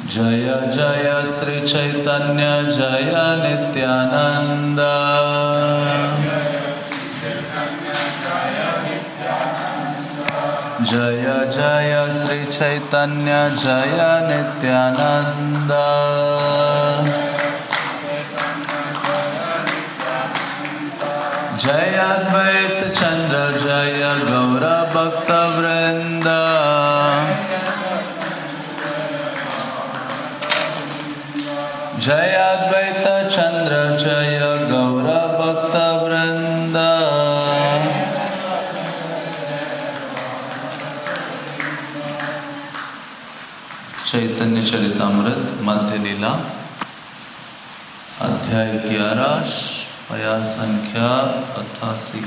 जय जय श्री चैतन्य, जय नित्यानंद जय जय श्री चैतन्य, जय नित्यानंद जय अद्वैत चंद्र, जय गौर जय अद्वैत चंद्र, जय गौर भक्त वृंद। चैतन्य चरितमृत, मध्य लीला, अध्याय ग्यारह, पया संख्या अठासी।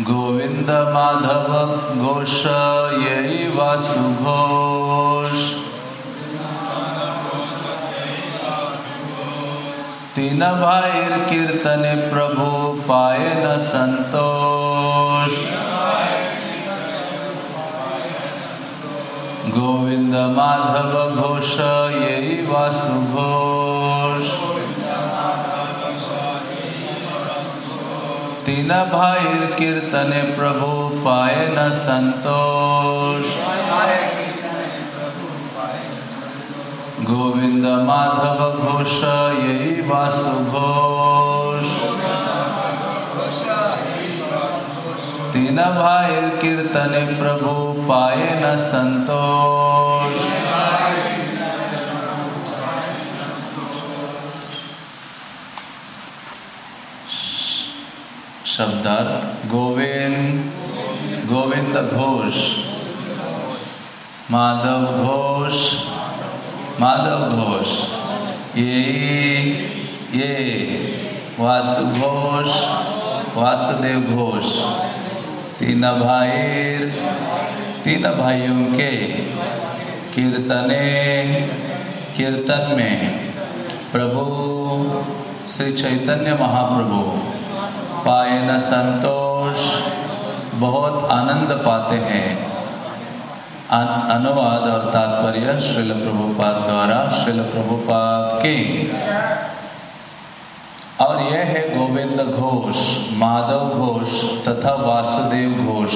गोविंद माधव घोष, यही वासु तीन भाईर कीर्तन प्रभु पाए न संतोष। गोविंद माधव घोष यही वासु घोष तीन भाईर कीर्तन प्रभु पाए न संतोष। गोविंद माधव घोष, यही वासु घोष तीन भाई कीर्तन प्रभु, पाए न संतोष। शब्दार्थ गोविंद गोविंद घोष, माधव घोष। माधव घोष। ये ये वासु घोष वासुदेव घोष। तीन भाई तीन भाइयों के कीर्तने, कीर्तन में प्रभु, श्री चैतन्य महाप्रभु पाए न संतोष, बहुत आनंद पाते हैं। अनुवाद और तात्पर्य श्रील प्रभुपाद द्वारा श्रील प्रभुपाद की। और यह है गोविंद घोष, माधव घोष तथा वासुदेव घोष।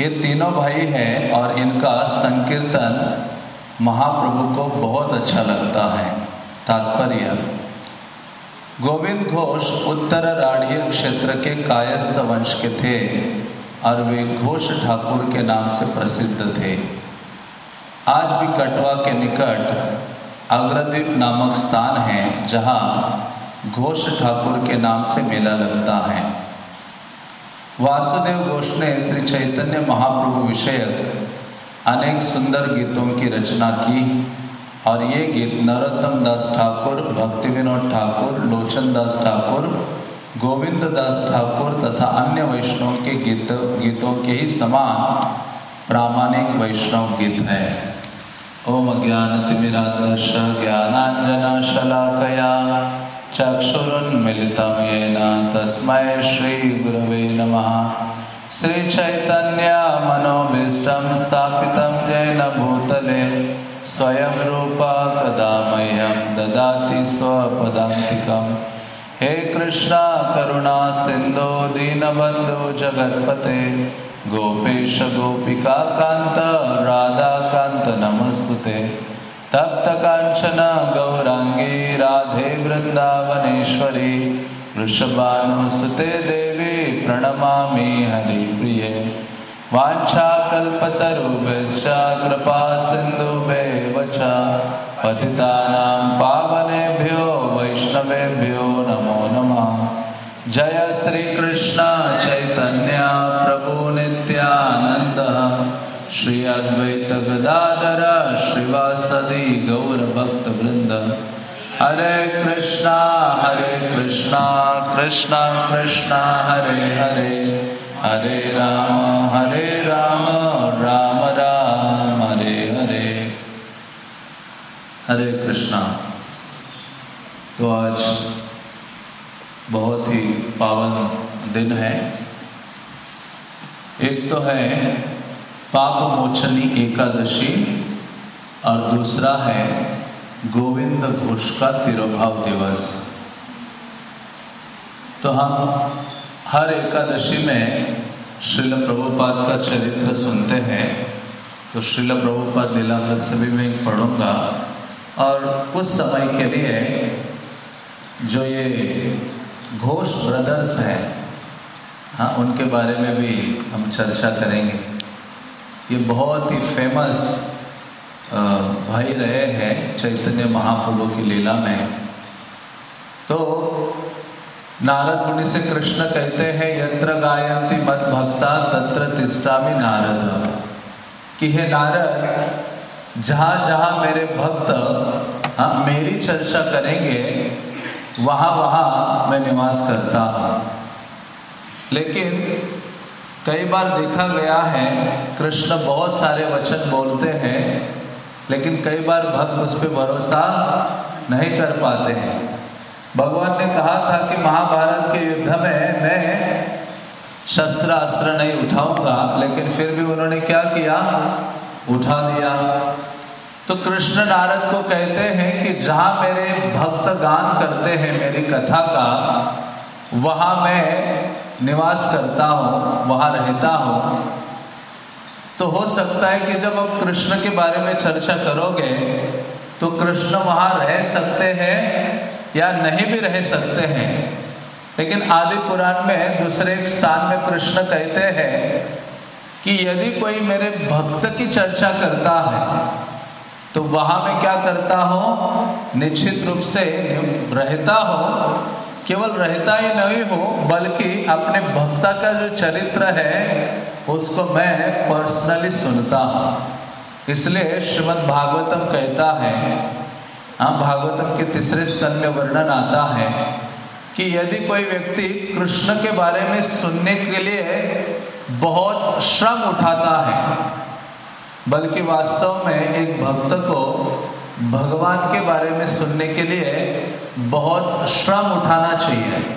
ये तीनों भाई हैं और इनका संकीर्तन महाप्रभु को बहुत अच्छा लगता है। तात्पर्य, गोविंद घोष उत्तर राढ़ीय क्षेत्र के कायस्थ वंश के थे। और वे घोष ठाकुर के नाम से प्रसिद्ध थे। आज भी कटवा के निकट अग्रदीप नामक स्थान है, जहाँ घोष ठाकुर के नाम से मेला लगता है। वासुदेव घोष ने श्री चैतन्य महाप्रभु विषयक अनेक सुंदर गीतों की रचना की, और ये गीत नरोत्तम दास ठाकुर भक्ति विनोद ठाकुर, लोचन दास ठाकुर गोविंद दास ठाकुर तथा अन्य वैष्णव के गीत, गीतों के ही समान प्रामाणिक वैष्णव गीत है। ओम ज्ञानतिमिरांधश ज्ञानांजन शलाकया चक्षुरुन्मिलितं येन तस्मै श्रीगुरवे नमः। श्रीचैतन्यमनोभीष्टं स्थापितं येन भूतले, स्वयं रूपा कदा मह्यं ददाति स्वपदान्तिकम्। हे कृष्णा, करुणा, सिंधु, दीनबंधु, जगतपते, गोपेश, गोपिका, कांत, राधा, कांत, नमस्तुते। तप्त कांचन, गौरांगी, राधे, वृंदावनेश्वरी, वृषभानुसुते देवी, प्रणमामि हरिप्रिये। वाञ्छाकल्पतरुभ्यश्च कृपा सिन्धुभ्येव च, पतितानां पावनेभ्यो वैष्णवेभ्यो नमो नमः। जय श्री कृष्ण चैतन्य प्रभु नित्यानंद श्री अद्वैत गदाधर, श्रीवासदि गौर भक्त वृंद हरे कृष्णा हरे कृष्णा कृष्णा कृष्णा, हरे हरे। हरे राम हरे राम राम राम, हरे हरे। हरे कृष्णा। तो आज बहुत ही पावन दिन है। एक तो है पाप मोचनी एकादशी और दूसरा है गोविंद घोष का तिरुभाव दिवस। तो हम हर एकादशी में श्रील प्रभुपाद का चरित्र सुनते हैं। तो श्रील प्रभुपाद लीलामृत सभी मैं पढ़ूँगा। और कुछ समय के लिए जो ये घोष ब्रदर्स हैं हाँ उनके बारे में भी हम चर्चा करेंगे। ये बहुत ही फ़ेमस भाई रहे हैं चैतन्य महाप्रभु की लीला में। तो नारद मुनि से कृष्ण कहते हैं, यत्र गायंती मत भक्ता तत्र तिष्ठामि नारद। कि हे नारद, जहाँ जहाँ मेरे भक्त हाँ मेरी चर्चा करेंगे वहाँ वहाँ मैं निवास करता हूँ। लेकिन कई बार देखा गया है, कृष्ण बहुत सारे वचन बोलते हैं, लेकिन कई बार भक्त उस पर भरोसा नहीं कर पाते हैं। भगवान ने कहा था कि महाभारत के युद्ध में मैं शस्त्र अस्त्र नहीं उठाऊँगा, लेकिन फिर भी उन्होंने क्या किया? उठा दिया। तो कृष्ण नारद को कहते हैं कि जहाँ मेरे भक्त गान करते हैं, मेरी कथा का, वहाँ मैं निवास करता हूँ, वहाँ रहता हूँ। तो हो सकता है कि जब आप कृष्ण के बारे में चर्चा करोगे तो कृष्ण वहाँ रह सकते हैं या नहीं भी रह सकते हैं। लेकिन आदि पुराण में दूसरे एक स्थान में कृष्ण कहते हैं कि यदि कोई मेरे भक्त की चर्चा करता है तो वहाँ मैं क्या करता हूँ? निश्चित रूप से रहता हूँ। केवल रहता ही नहीं हो, बल्कि अपने भक्ता का जो चरित्र है, उसको मैं पर्सनली सुनता हूँ। इसलिए श्रीमद् भागवतम कहता है हाँ भागवतम के तीसरे स्कंद में वर्णन आता है कि यदि कोई व्यक्ति कृष्ण के बारे में सुनने के लिए बहुत श्रम उठाता है बल्कि वास्तव में एक भक्त को भगवान के बारे में सुनने के लिए बहुत श्रम उठाना चाहिए।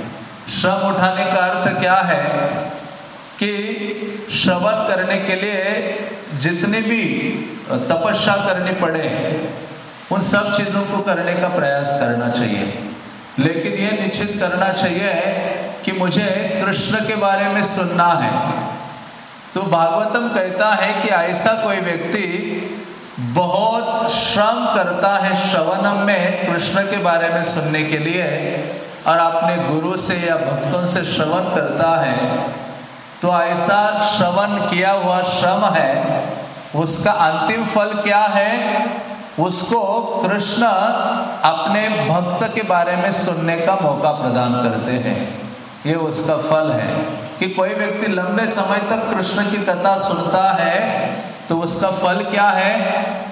श्रम उठाने का अर्थ क्या है? कि श्रवण करने के लिए जितनी भी तपस्या करनी पड़े, उन सब चीज़ों को करने का प्रयास करना चाहिए। लेकिन यह निश्चित करना चाहिए कि मुझे कृष्ण के बारे में सुनना है। तो भागवतम कहता है कि ऐसा कोई व्यक्ति बहुत श्रम करता है श्रवणम में कृष्ण के बारे में सुनने के लिए और अपने गुरु से या भक्तों से श्रवण करता है तो ऐसा श्रवण किया हुआ श्रम है, उसका अंतिम फल क्या है? उसको कृष्ण अपने भक्त के बारे में सुनने का मौका प्रदान करते हैं। ये उसका फल है। कि कोई व्यक्ति लंबे समय तक कृष्ण की कथा सुनता है तो उसका फल क्या है?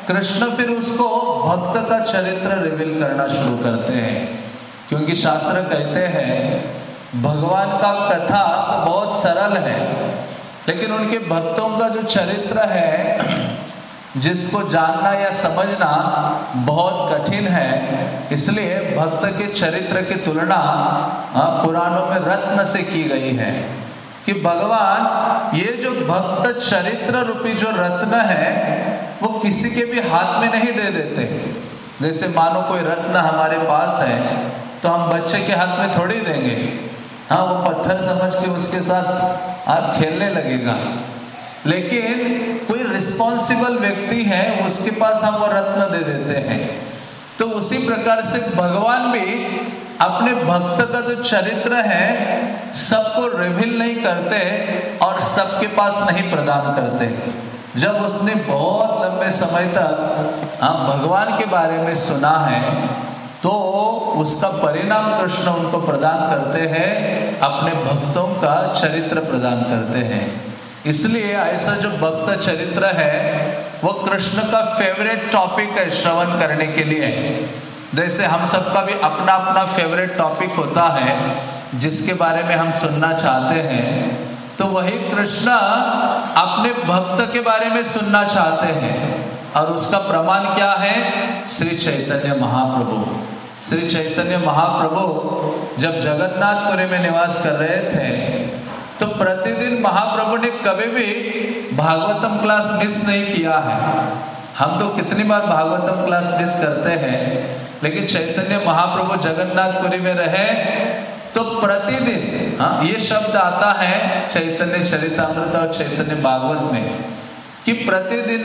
कृष्ण फिर उसको भक्त का चरित्र रिवील करना शुरू करते हैं। क्योंकि शास्त्र कहते हैं भगवान का कथा तो बहुत सरल है लेकिन उनके भक्तों का जो चरित्र है जिसको जानना या समझना बहुत कठिन है। इसलिए भक्त के चरित्र की तुलना हाँ, पुराणों में रत्न से की गई है। कि भगवान, ये जो भक्त चरित्र रूपी जो रत्न है, वो किसी के भी हाथ में नहीं दे देते। जैसे मानो कोई रत्न हमारे पास है तो हम बच्चे के हाथ में थोड़ी देंगे। हाँ वो पत्थर समझ के उसके साथ खेलने लगेगा। लेकिन कोई रिस्पॉन्सिबल व्यक्ति है, उसके पास हम वो रत्न दे देते हैं। तो उसी प्रकार से भगवान भी अपने भक्त का जो चरित्र है सबको रिवील नहीं करते और सबके पास नहीं प्रदान करते। जब उसने बहुत लंबे समय तक हम भगवान के बारे में सुना है तो उसका परिणाम कृष्ण उनको प्रदान करते हैं, अपने भक्तों का चरित्र प्रदान करते हैं। इसलिए ऐसा जो भक्त चरित्र है, वो कृष्ण का फेवरेट टॉपिक है श्रवण करने के लिए। जैसे हम सबका भी अपना अपना फेवरेट टॉपिक होता है जिसके बारे में हम सुनना चाहते हैं तो वही कृष्ण अपने भक्त के बारे में सुनना चाहते हैं। और उसका प्रमाण क्या है? श्री चैतन्य महाप्रभु। श्री चैतन्य महाप्रभु जब जगन्नाथपुरी में निवास कर रहे थे तो प्रतिदिन महाप्रभु ने कभी भी भागवतम क्लास मिस नहीं किया है। हम तो कितनी बार भागवतम क्लास मिस करते हैं, लेकिन चैतन्य महाप्रभु जगन्नाथपुरी में रहे तो प्रतिदिन हाँ ये शब्द आता है चैतन्य चरितमृत और चैतन्य भागवत में, कि प्रतिदिन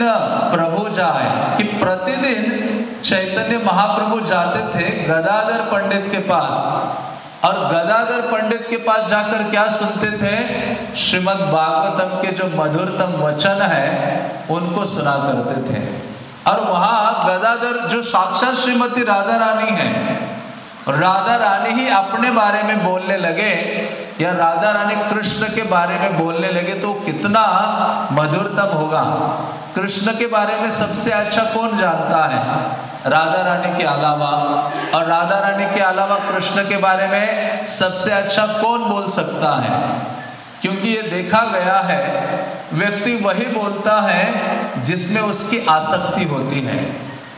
प्रभु जाए, कि प्रतिदिन चैतन्य महाप्रभु जाते थे गदाधर पंडित के पास, और गदाधर पंडित के पास जाकर क्या सुनते थे? श्रीमद् भागवतम के जो मधुरतम वचन है, उनको सुना करते थे। और वहाँ गदाधर, जो साक्षात श्रीमती राधा रानी है राधा रानी ही अपने बारे में बोलने लगे, या राधा रानी कृष्ण के बारे में बोलने लगे तो कितना मधुरतम होगा। कृष्ण के बारे में सबसे अच्छा कौन जानता है? राधा रानी के अलावा। और राधा रानी के अलावा कृष्ण के बारे में सबसे अच्छा कौन बोल सकता है? क्योंकि ये देखा गया है, व्यक्ति वही बोलता है जिसमें उसकी आसक्ति होती है।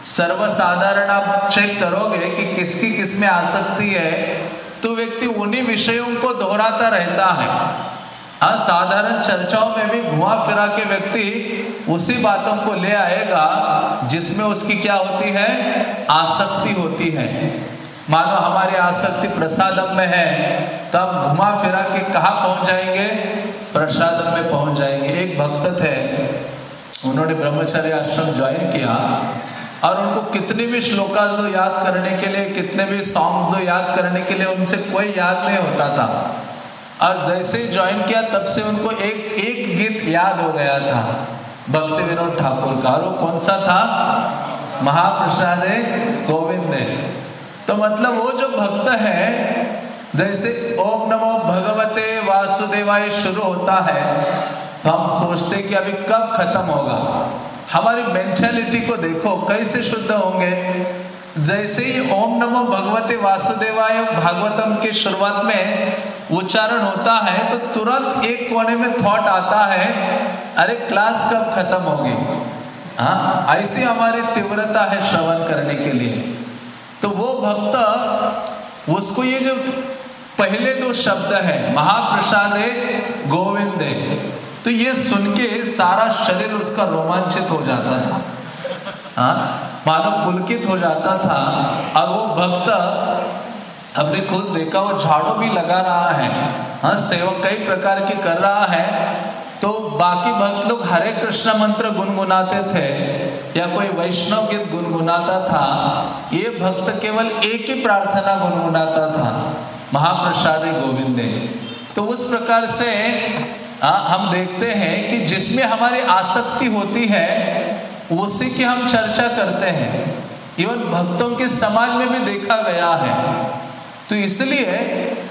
सर्वसाधारण आप चेक करोगे कि किसकी किस किसमें आसक्ति है तो व्यक्ति उन्हीं विषयों को दोहराता रहता है। हाँ साधारण चर्चाओं में भी घुमा फिरा के व्यक्ति उसी बातों को ले आएगा जिसमें उसकी क्या होती है? आसक्ति होती है। मानो हमारी आसक्ति प्रसादम में है तब घुमा फिरा के कहा पहुँच जाएँगे? प्रसादम में पहुँच जाएँगे। एक भक्त थे, उन्होंने ब्रह्मचर्य आश्रम ज्वाइन किया। और उनको कितने भी श्लोका दो याद करने के लिए, कितने भी सॉन्ग्स दो याद करने के लिए उनसे कोई याद नहीं होता था। और जैसे ही ज्वाइन किया, तब से उनको एक एक गीत याद हो गया था, भक्ति विनोद ठाकुर का। और वो कौन सा था? महाप्रसाद गोविंद। ने तो मतलब वो जो भक्त है, जैसे ओम नमो भगवते वासुदेवाय शुरू होता है तो हम सोचते कि अभी कब खत्म होगा। हमारी मेंटेलिटी को देखो, कैसे शुद्ध होंगे? जैसे ही ओम नमो भगवते वासुदेवाय भागवतम की शुरुआत में उच्चारण होता है तो तुरंत एक कोने में थॉट आता है, अरे क्लास कब खत्म होगी? हाँ ऐसी हमारी तीव्रता है श्रवण करने के लिए। तो वो भक्त, उसको ये जो पहले दो शब्द है, महाप्रसाद गोविंद तो ये सुन के सारा शरीर उसका रोमांचित हो जाता था। हाँ? मानो पुलकित हो जाता था और वो भक्त अपने खुद देखा, वो झाड़ू भी लगा रहा है। हाँ सेवक कई प्रकार की कर रहा है। तो बाकी भक्त लोग हरे कृष्ण मंत्र गुनगुनाते थे या कोई वैष्णव गीत गुनगुनाता था, ये भक्त केवल एक ही प्रार्थना गुनगुनाता था, महाप्रसादी गोविंदे। तो उस प्रकार से आ, हम देखते हैं कि जिसमें हमारी आसक्ति होती है उसी की हम चर्चा करते हैं। इवन भक्तों के समाज में भी देखा गया है। तो इसलिए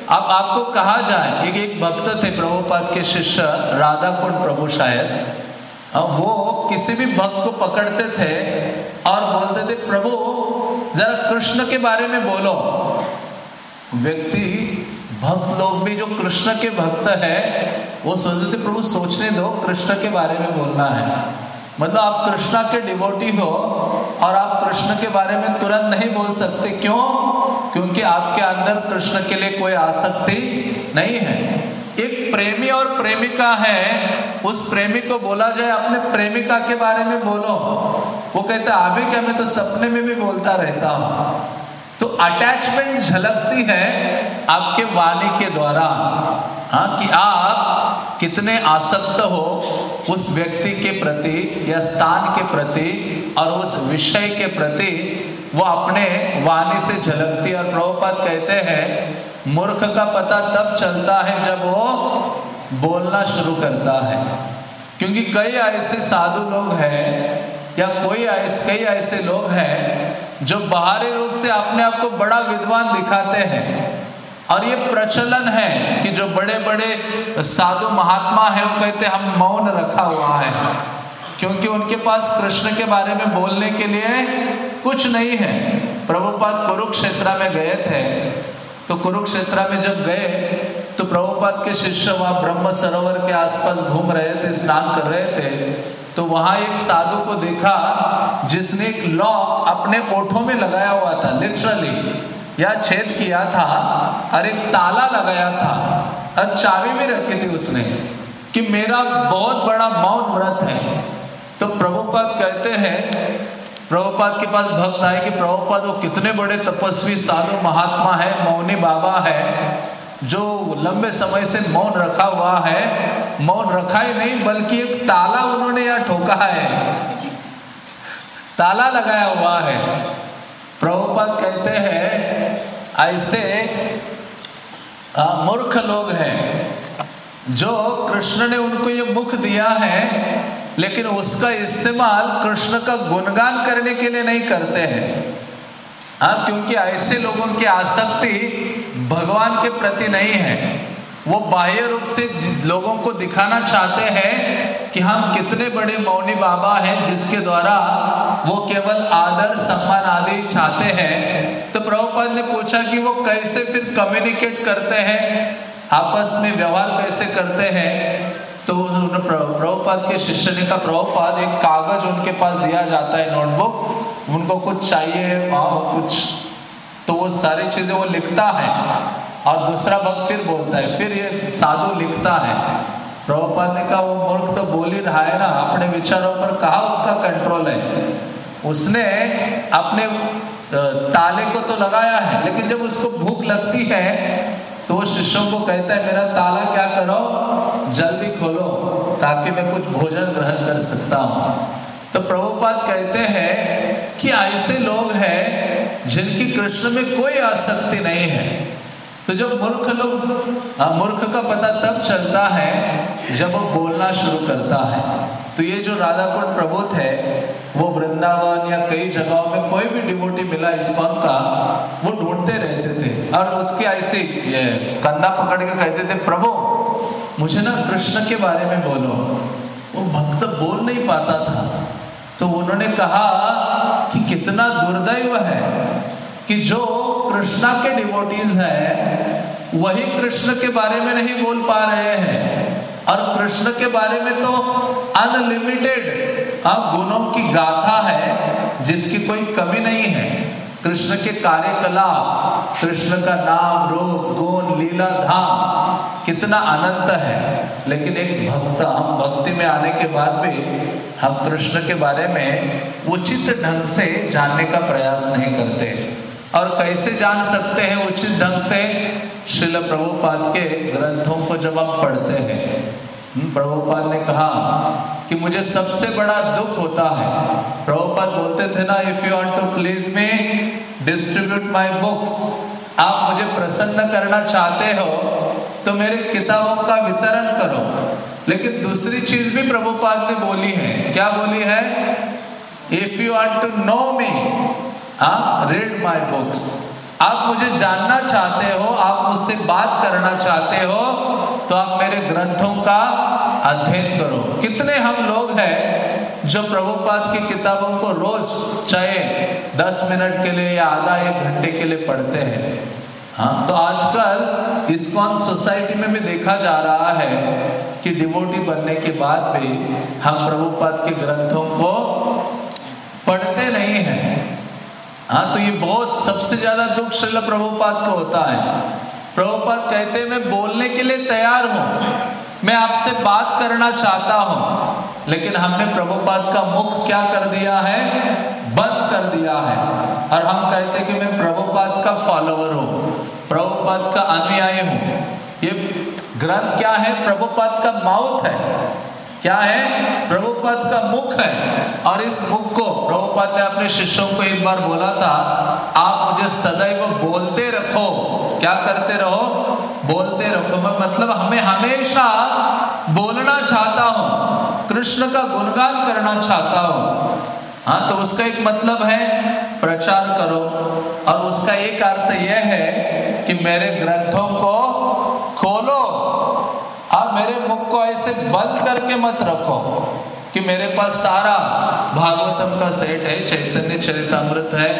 अब आपको कहा जाए एक एक भक्त थे प्रभुपाद के शिष्य राधा कुंड प्रभु शायद वो किसी भी भक्त को पकड़ते थे और बोलते थे प्रभु जरा कृष्ण के बारे में बोलो। व्यक्ति भक्त लोग भी, जो कृष्ण के भक्त है, वो सोचते थे, प्रभु, सोचने दो, कृष्ण के बारे में बोलना है। मतलब आप कृष्णा के डिवोटी हो, और आप कृष्ण के बारे में तुरंत नहीं बोल सकते। क्यों? क्योंकि आपके अंदर कृष्ण के लिए कोई आसक्ति नहीं है। एक प्रेमी और प्रेमिका है, उस प्रेमी को बोला जाए, अपने प्रेमिका के बारे में बोलो। वो कहता अभी क्या मैं तो सपने में भी बोलता रहता हूँ। तो अटैचमेंट झलकती है आपके वाणी के द्वारा। हाँ कि आप कितने आसक्त हो उस व्यक्ति के प्रति या स्थान के प्रति और उस विषय के प्रति वो अपने वाणी से झलकती और प्रभुपात कहते हैं, मूर्ख का पता तब चलता है जब वो बोलना शुरू करता है। क्योंकि कई ऐसे साधु लोग हैं या कोई ऐसे कई ऐसे लोग हैं जो बाहरी रूप से अपने आप को बड़ा विद्वान दिखाते हैं। और ये प्रचलन है कि जो बड़े बड़े साधु महात्मा है, वो कहते हम मौन रखा हुआ है। क्योंकि उनके पास कृष्ण के बारे में बोलने के लिए कुछ नहीं है। प्रभुपाद कुरुक्षेत्र में गए थे। तो कुरुक्षेत्र में जब गए तो प्रभुपाद के शिष्य वहाँ ब्रह्म सरोवर के आसपास घूम रहे थे, स्नान कर रहे थे। तो वहाँ एक साधु को देखा, जिसने एक लॉक अपने ओठों में लगाया हुआ था लिटरली या छेद किया था, और एक ताला लगाया था, और चाबी भी रखी थी उसने, कि मेरा बहुत बड़ा मौन व्रत है। तो प्रभुपाद कहते हैं, प्रभुपाद के पास भक्त आए कि प्रभुपाद, वो कितने बड़े तपस्वी साधु, महात्मा है, मौनी बाबा है जो लंबे समय से मौन रखा हुआ है, मौन रखा ही नहीं, बल्कि एक ताला उन्होंने यहाँ ठोका है। ताला लगाया हुआ है। प्रभुपद कहते हैं, ऐसे मूर्ख लोग हैं, जो कृष्ण ने उनको ये मुख दिया है, लेकिन उसका इस्तेमाल कृष्ण का गुणगान करने के लिए नहीं करते हैं। हाँ क्योंकि ऐसे लोगों की आसक्ति भगवान के प्रति नहीं है। वो बाह्य रूप से लोगों को दिखाना चाहते हैं कि हम कितने बड़े मौनी बाबा हैं, जिसके द्वारा वो केवल आदर, सम्मान आदि चाहते हैं। तो प्रभुपाद ने पूछा कि वो कैसे फिर कम्युनिकेट करते हैं? आपस में व्यवहार कैसे करते हैं? तो प्रभुपाद के शिष्य ने कहा, प्रभुपाद, एक कागज़ उनके पास दिया जाता है, नोटबुक। उनको कुछ चाहिए कुछ तो वो सारी चीज़ें वो लिखता है। और दूसरा भक्त फिर बोलता है, फिर ये साधु लिखता है। प्रभुपाद ने कहा, वो मूर्ख तो बोल ही रहा है ना, अपने विचारों पर कहा उसका कंट्रोल है? उसने अपने ताले को तो लगाया है, लेकिन जब उसको भूख लगती है तो वो शिष्यों को कहता है, मेरा ताला क्या करो? जल्दी खोलो, ताकि मैं कुछ भोजन ग्रहण कर सकता हूँ। तो प्रभुपाद कहते हैं कि ऐसे लोग हैं जिनकी कृष्ण में कोई आसक्ति नहीं है। तो जब मूर्ख लोग मूर्ख का पता तब चलता है जब वो बोलना शुरू करता है। तो ये जो राधा कुंड प्रबोध है, वो वृंदावन या कई जगहों में कोई भी डिवोटी मिला इस इस्कॉन का, वो ढूंढते रहते थे। और उसकी ऐसी कंधा पकड़ के कहते थे, प्रभु, मुझे ना कृष्ण के बारे में बोलो। वो भक्त बोल नहीं पाता था। तो उन्होंने कहा कि कितना दुर्दैव है कि जो कृष्णा के डिवोटीज हैं, वही कृष्ण के बारे में नहीं बोल पा रहे हैं। और कृष्ण के बारे में तो अनलिमिटेड गुणों की गाथा है, जिसकी कोई कमी नहीं है। कृष्ण के कार्यकलाप, कृष्ण का नाम, रूप, गुण, लीला, धाम, कितना अनंत है। लेकिन एक भक्त, हम भक्ति में आने के बाद भी हम कृष्ण के बारे में उचित ढंग से जानने का प्रयास नहीं करते। और कैसे जान सकते हैं उचित ढंग से? शिल प्रभुपाद के ग्रंथों को जब आप पढ़ते हैं हम्म, प्रभुपाद ने कहा कि मुझे सबसे बड़ा दुख होता है। प्रभुपाद बोलते थे ना if you want to please me distribute my books आप मुझे प्रसन्न करना चाहते हो तो मेरे किताबों का वितरण करो। लेकिन दूसरी चीज़ भी प्रभुपाद ने बोली है। क्या बोली है? If you want to know me आप रीड माई बुक्स आप मुझे जानना चाहते हो, आप मुझसे बात करना चाहते हो तो आप मेरे ग्रंथों का अध्ययन करो। कितने हम लोग हैं जो प्रभुपाद की किताबों को रोज चाहे दस मिनट के लिए या आधा एक घंटे के लिए पढ़ते हैं। हाँ तो आजकल इस्कॉन सोसाइटी में भी देखा जा रहा है कि डिवोटी बनने के बाद भी हम प्रभुपाद के ग्रंथों को पढ़ते नहीं हैं। हाँ तो ये बहुत सबसे ज़्यादा दुख श्रील प्रभुपाद को होता है। प्रभुपाद कहते हैं, मैं बोलने के लिए तैयार हूँ। मैं आपसे बात करना चाहता हूँ। लेकिन हमने प्रभुपाद का मुख क्या कर दिया है? बंद कर दिया है। और हम कहते हैं कि मैं प्रभुपाद का फॉलोवर हूँ। प्रभुपाद का अनुयायी हूँ। ये ग्रंथ क्या है? प्रभुपाद का माउथ है। क्या है? प्रभुपद का मुख है। और इस मुख को प्रभुपद ने अपने शिष्यों को एक बार बोला था, आप मुझे सदैव बोलते रखो। क्या करते रहो? बोलते रखो। मैं मतलब हमें हमेशा बोलना चाहता हूँ। कृष्ण का गुणगान करना चाहता हूँ। हाँ तो उसका एक मतलब है प्रचार करो। और उसका एक अर्थ यह है कि मेरे ग्रंथों को खोलो। आप मेरे मुख को ऐसे बंद करके मत रखो कि मेरे पास सारा भागवतम का सेट है, चैतन्य चरितमृत है,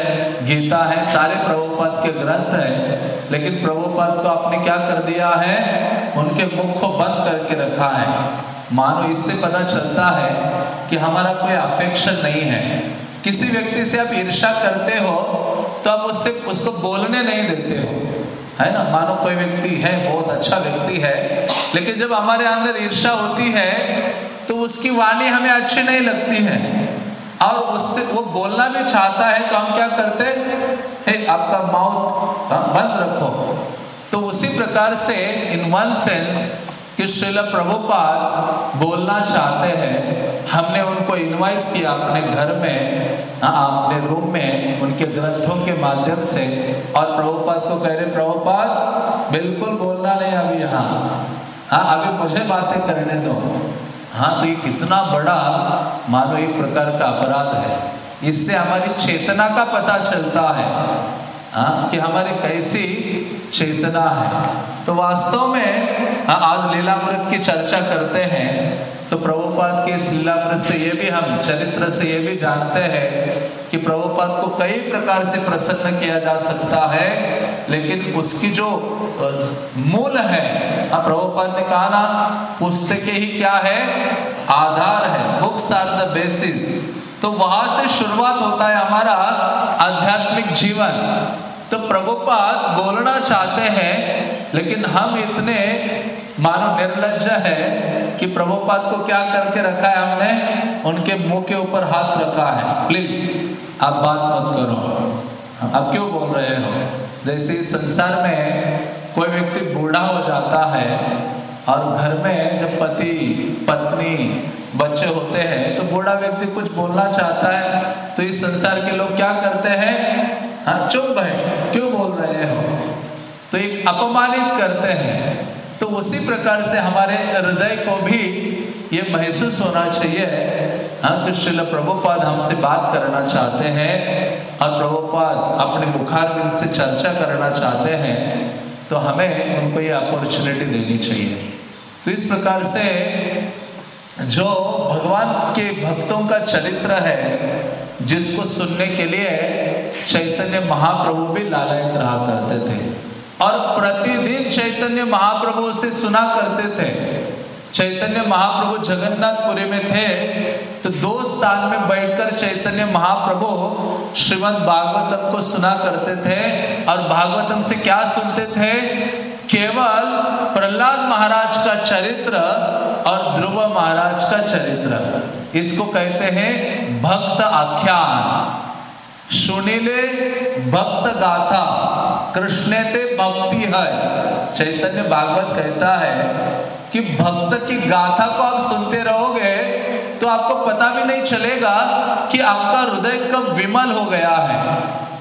गीता है, सारे प्रभुपाद के ग्रंथ है। लेकिन प्रभुपाद को आपने क्या कर दिया है? उनके मुख को बंद करके रखा है। मानो इससे पता चलता है कि हमारा कोई अफेक्शन नहीं है। किसी व्यक्ति से आप ईर्षा करते हो तो आप उससे, उसको बोलने नहीं देते हो। है ना? मानो कोई व्यक्ति है, बहुत अच्छा व्यक्ति है, लेकिन जब हमारे अंदर ईर्षा होती है तो उसकी वाणी हमें अच्छी नहीं लगती है। और उससे वो बोलना भी चाहता है तो हम क्या करते हे? आपका माउथ बंद रखो। तो उसी प्रकार से इन वन सेंस कि श्रील प्रभुपाद बोलना चाहते हैं, हमने उनको इनवाइट किया अपने घर में अपने रूम में, उनके ग्रंथों के माध्यम से। और प्रभुपाद को कह रहे, प्रभुपाद, बिल्कुल बोलना नहीं अभी यहाँ। हाँ अभी मुझे बातें करने दो। हाँ तो ये कितना बड़ा, मानो एक प्रकार का अपराध है। इससे हमारी चेतना का पता चलता है हाँ कि हमारी कैसी चेतना है। तो वास्तव में हाँ, आज लीलामृत की चर्चा करते हैं। तो प्रभुपाद के इस लीलामृत से ये भी हम चरित्र से ये भी जानते हैं कि प्रभुपाद को कई प्रकार से प्रसन्न किया जा सकता है लेकिन उसकी जो मूल है हाँ प्रभुपाद ने कहा ना पुस्तकें ही क्या है? आधार है बुक्स आर द बेसिस तो वहाँ से शुरुआत होता है हमारा आध्यात्मिक जीवन। तो प्रभुपाद बोलना चाहते हैं, लेकिन हम इतने, मानो निर्लज है कि प्रभुपाद को क्या करके रखा है हमने? उनके मुँह के ऊपर हाथ रखा है। प्लीज़, आप बात मत करो। आप क्यों बोल रहे हो? जैसे संसार में कोई व्यक्ति बूढ़ा हो जाता है और घर में जब पति, पत्नी बच्चे होते हैं तो बूढ़ा व्यक्ति कुछ बोलना चाहता है तो इस संसार के लोग क्या करते हैं? हाँ चुप भाई, क्यों बोल रहे हो? तो एक अपमानित करते हैं तो उसी प्रकार से हमारे हृदय को भी ये महसूस होना चाहिए। हाँ तो श्रील प्रभुपाद हमसे बात करना चाहते हैं और प्रभुपाद अपने मुखारविंद से चर्चा करना चाहते हैं तो हमें उनको ये अपॉर्चुनिटी देनी चाहिए। तो इस प्रकार से जो भगवान के भक्तों का चरित्र है जिसको सुनने के लिए चैतन्य महाप्रभु भी लालायत रहा करते थे। और प्रतिदिन चैतन्य महाप्रभु से सुना करते थे। चैतन्य महाप्रभु जगन्नाथपुरी में थे तो दो स्थान में बैठकर चैतन्य महाप्रभु श्रीमद भागवतम को सुना करते थे। और भागवतम से क्या सुनते थे? केवल प्रहलाद महाराज का चरित्र और ध्रुव महाराज का चरित्र। इसको कहते हैं भक्त आख्यान। सुनीले भक्त गाथा, कृष्ण ते भक्ति है। चैतन्य भागवत कहता है कि भक्त की गाथा को आप सुनते रहोगे तो आपको पता भी नहीं चलेगा कि आपका हृदय कब विमल हो गया है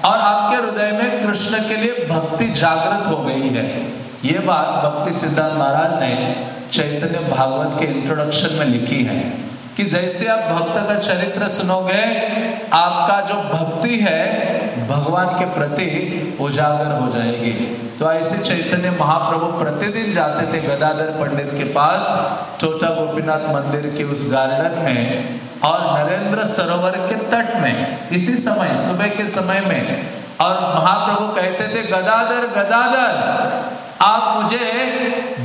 और आपके हृदय में कृष्ण के लिए भक्ति जागृत हो गई है। ये बात भक्ति सिद्धांत महाराज ने चैतन्य भागवत के इंट्रोडक्शन में लिखी है कि जैसे आप भक्त का चरित्र सुनोगे, आपका जो भक्ति है, भगवान के प्रति उजागर हो जाएगी। तो ऐसे चैतन्य महाप्रभु प्रतिदिन जाते थे गदाधर पंडित के पास, छोटा गोपीनाथ मंदिर के उस गार्डन में और नरेंद्र सरोवर के तट में। इसी समय, सुबह के समय में। और महाप्रभु कहते थे, गदाधर गदाधर आप मुझे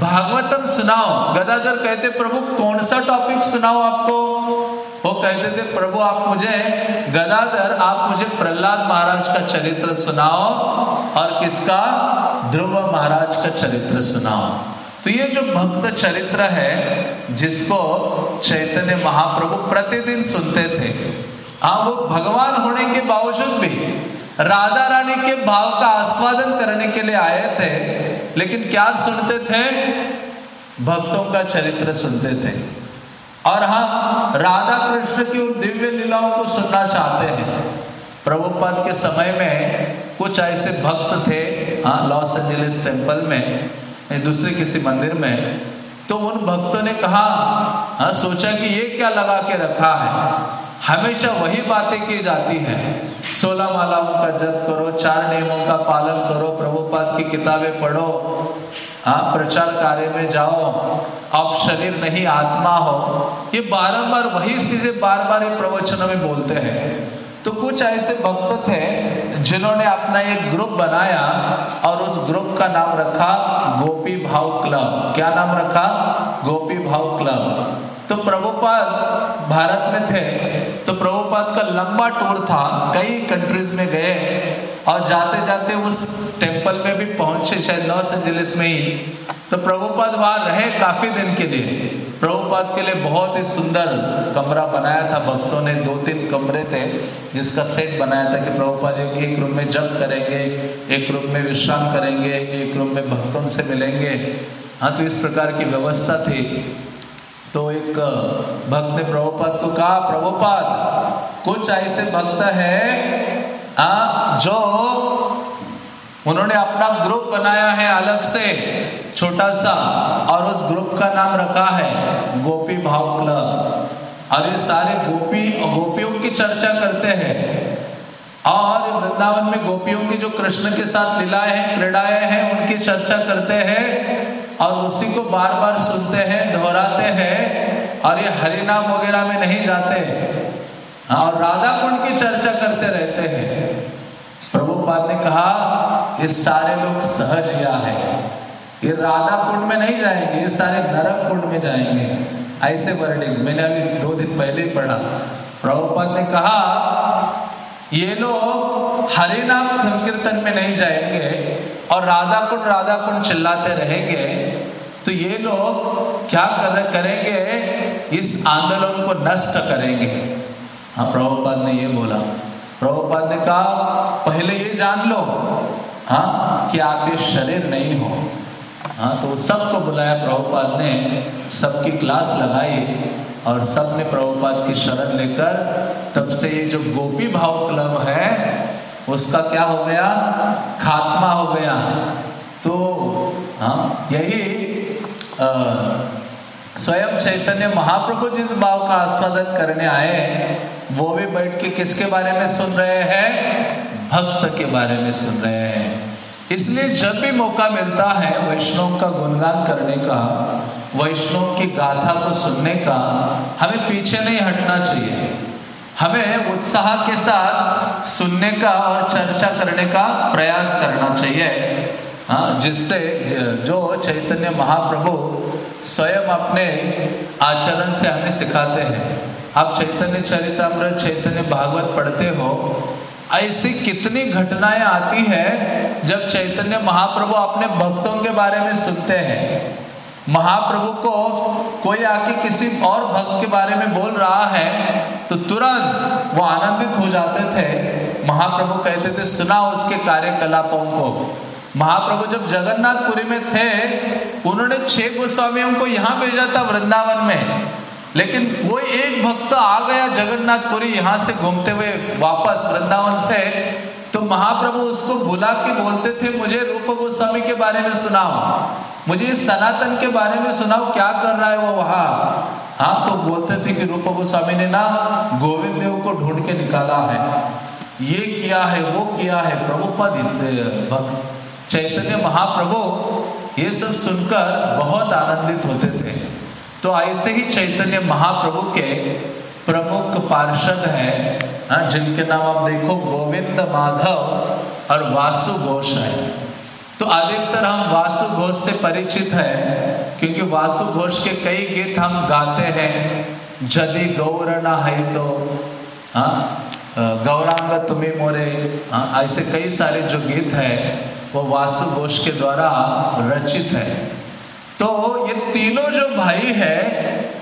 भागवतम सुनाओ। गदाधर कहते, प्रभु कौन सा टॉपिक सुनाओ आपको? वो कहते थे, प्रभु, आप मुझे, गदाधर, आप मुझे प्रहलाद महाराज का चरित्र सुनाओ और किसका? ध्रुव महाराज का चरित्र सुनाओ। तो ये जो भक्त चरित्र है, जिसको चैतन्य महाप्रभु प्रतिदिन सुनते थे हाँ वो भगवान होने के बावजूद भी राधा रानी के भाव का आस्वादन करने के लिए आए थे, लेकिन क्या सुनते थे? भक्तों का चरित्र सुनते थे। और हम राधा कृष्ण की उन दिव्य लीलाओं को सुनना चाहते हैं। प्रभुपद के समय में कुछ ऐसे भक्त थे हाँ लॉस एंजलिस टेंपल में दूसरे किसी मंदिर में। तो उन भक्तों ने कहा हाँ सोचा कि ये क्या लगा के रखा है? हमेशा वही बातें की जाती हैं। सोलह मालाओं का जप करो, चार नियमों का पालन करो, प्रभुपाद की किताबें पढ़ो हाँ प्रचार कार्य में जाओ आप शरीर नहीं, आत्मा हो। ये बारंबार वही चीज़ें बार बार ये प्रवचनों में बोलते हैं। तो कुछ ऐसे भक्त थे जिन्होंने अपना एक ग्रुप बनाया और उस ग्रुप का नाम रखा गोपी भाव क्लब। क्या नाम रखा? गोपी भाव क्लब। तो प्रभुपाद भारत में थे तो प्रभुपाद का लंबा टूर था, कई कंट्रीज़ में गए, और जाते जाते उस टेंपल में भी पहुँचे, शायद लॉस एंजलिस में ही। तो प्रभुपाद वहाँ रहे काफ़ी दिन के लिए। प्रभुपाद के लिए बहुत ही सुंदर कमरा बनाया था, भक्तों ने दो तीन कमरे थे, जिसका सेट बनाया था कि प्रभुपाद एक रूम में जप करेंगे, एक रूम में विश्राम करेंगे, एक रूम में भक्तों से मिलेंगे। हाँ तो इस प्रकार की व्यवस्था थी। तो एक भक्त ने प्रभुपाद को कहा प्रभुपाद कुछ ऐसे भक्त है आ, जो उन्होंने अपना ग्रुप बनाया है अलग से छोटा सा और उस ग्रुप का नाम रखा है गोपी भाव क्लब। और ये सारे गोपी और गोपियों की चर्चा करते हैं। और वृंदावन में गोपियों की जो कृष्ण के साथ लीलाएँ हैं क्रीड़ाएँ हैं उनकी चर्चा करते हैं। और उसी को बार बार सुनते हैं दोहराते हैं और ये हरिनाम वगैरह में नहीं जाते। हाँ, और राधा कुंड की चर्चा करते रहते हैं। प्रभुपाद ने कहा ये सारे लोग सहज या है। ये राधा कुंड में नहीं जाएँगे ये सारे नरक कुंड में जाएँगे। ऐसे वर्डिंग मैंने अभी दो दिन पहले ही पढ़ा। प्रभुपाद ने कहा ये लोग हरिनाम संकीर्तन में नहीं जाएँगे और राधा कुंड राधा कुंड चिल्लाते रहेंगे। तो ये लोग क्या कर करेंगे? इस आंदोलन को नष्ट करेंगे। हाँ प्रभुपाद ने ये बोला। प्रभुपाद ने कहा, पहले ये जान लो हाँ कि आप ये शरीर नहीं हो। हाँ तो सबको बुलाया। प्रभुपाद ने सबकी क्लास लगाई और सबने प्रभुपाद की शरण लेकर तब से ये जो गोपी भाव क्लब है, उसका क्या हो गया? खात्मा हो गया। तो हाँ यही स्वयं चैतन्य महाप्रभु जिस भाव का आस्वादन करने आए वो भी बैठ के किसके बारे में सुन रहे हैं? भक्त के बारे में सुन रहे हैं। इसलिए जब भी मौका मिलता है वैष्णव का गुणगान करने का, वैष्णव की गाथा को सुनने का, हमें पीछे नहीं हटना चाहिए। हमें उत्साह के साथ सुनने का और चर्चा करने का प्रयास करना चाहिए। हाँ जिससे, जो चैतन्य महाप्रभु स्वयं अपने आचरण से हमें सिखाते हैं। आप चैतन्य चरितमृत, चैतन्य भागवत पढ़ते हो, ऐसी कितनी घटनाएँ आती है जब चैतन्य महाप्रभु अपने भक्तों के बारे में सुनते हैं। महाप्रभु को कोई आके किसी और भक्त के बारे में बोल रहा है तो तुरंत वो आनंदित हो जाते थे। महाप्रभु कहते थे सुना उसके कार्यकलापों को। महाप्रभु जब जगन्नाथपुरी में थे, उन्होंने छह गोस्वामियों को यहाँ भेजा था वृंदावन में। लेकिन कोई एक भक्त आ गया जगन्नाथपुरी यहाँ से घूमते हुए वापस वृंदावन से। तो महाप्रभु उसको बुला के बोलते थे, मुझे रूप गोस्वामी के बारे में सुनाओ। मुझे सनातन के बारे में सुनाओ, क्या कर रहा है वो वहाँ? हाँ तो बोलते थे कि रूप गोस्वामी ने ना गोविंद देव को ढूंढ के निकाला है। ये किया है, वो किया है, प्रभुपद भक्त। चैतन्य महाप्रभु ये सब सुनकर बहुत आनंदित होते थे। तो ऐसे ही चैतन्य महाप्रभु के प्रमुख पार्षद हैं हाँ जिनके नाम आप देखो, गोविंद माधव और वासु घोष है। तो अधिकतर हम वासु घोष से परिचित है, क्योंकि वासु घोष के कई गीत हम गाते हैं। जदि गौर न है तो हाँ गौरांग तुम्हें मोरे हाँ ऐसे कई सारे जो गीत है वो वासु घोष के द्वारा रचित है। तो ये तीनों जो भाई है,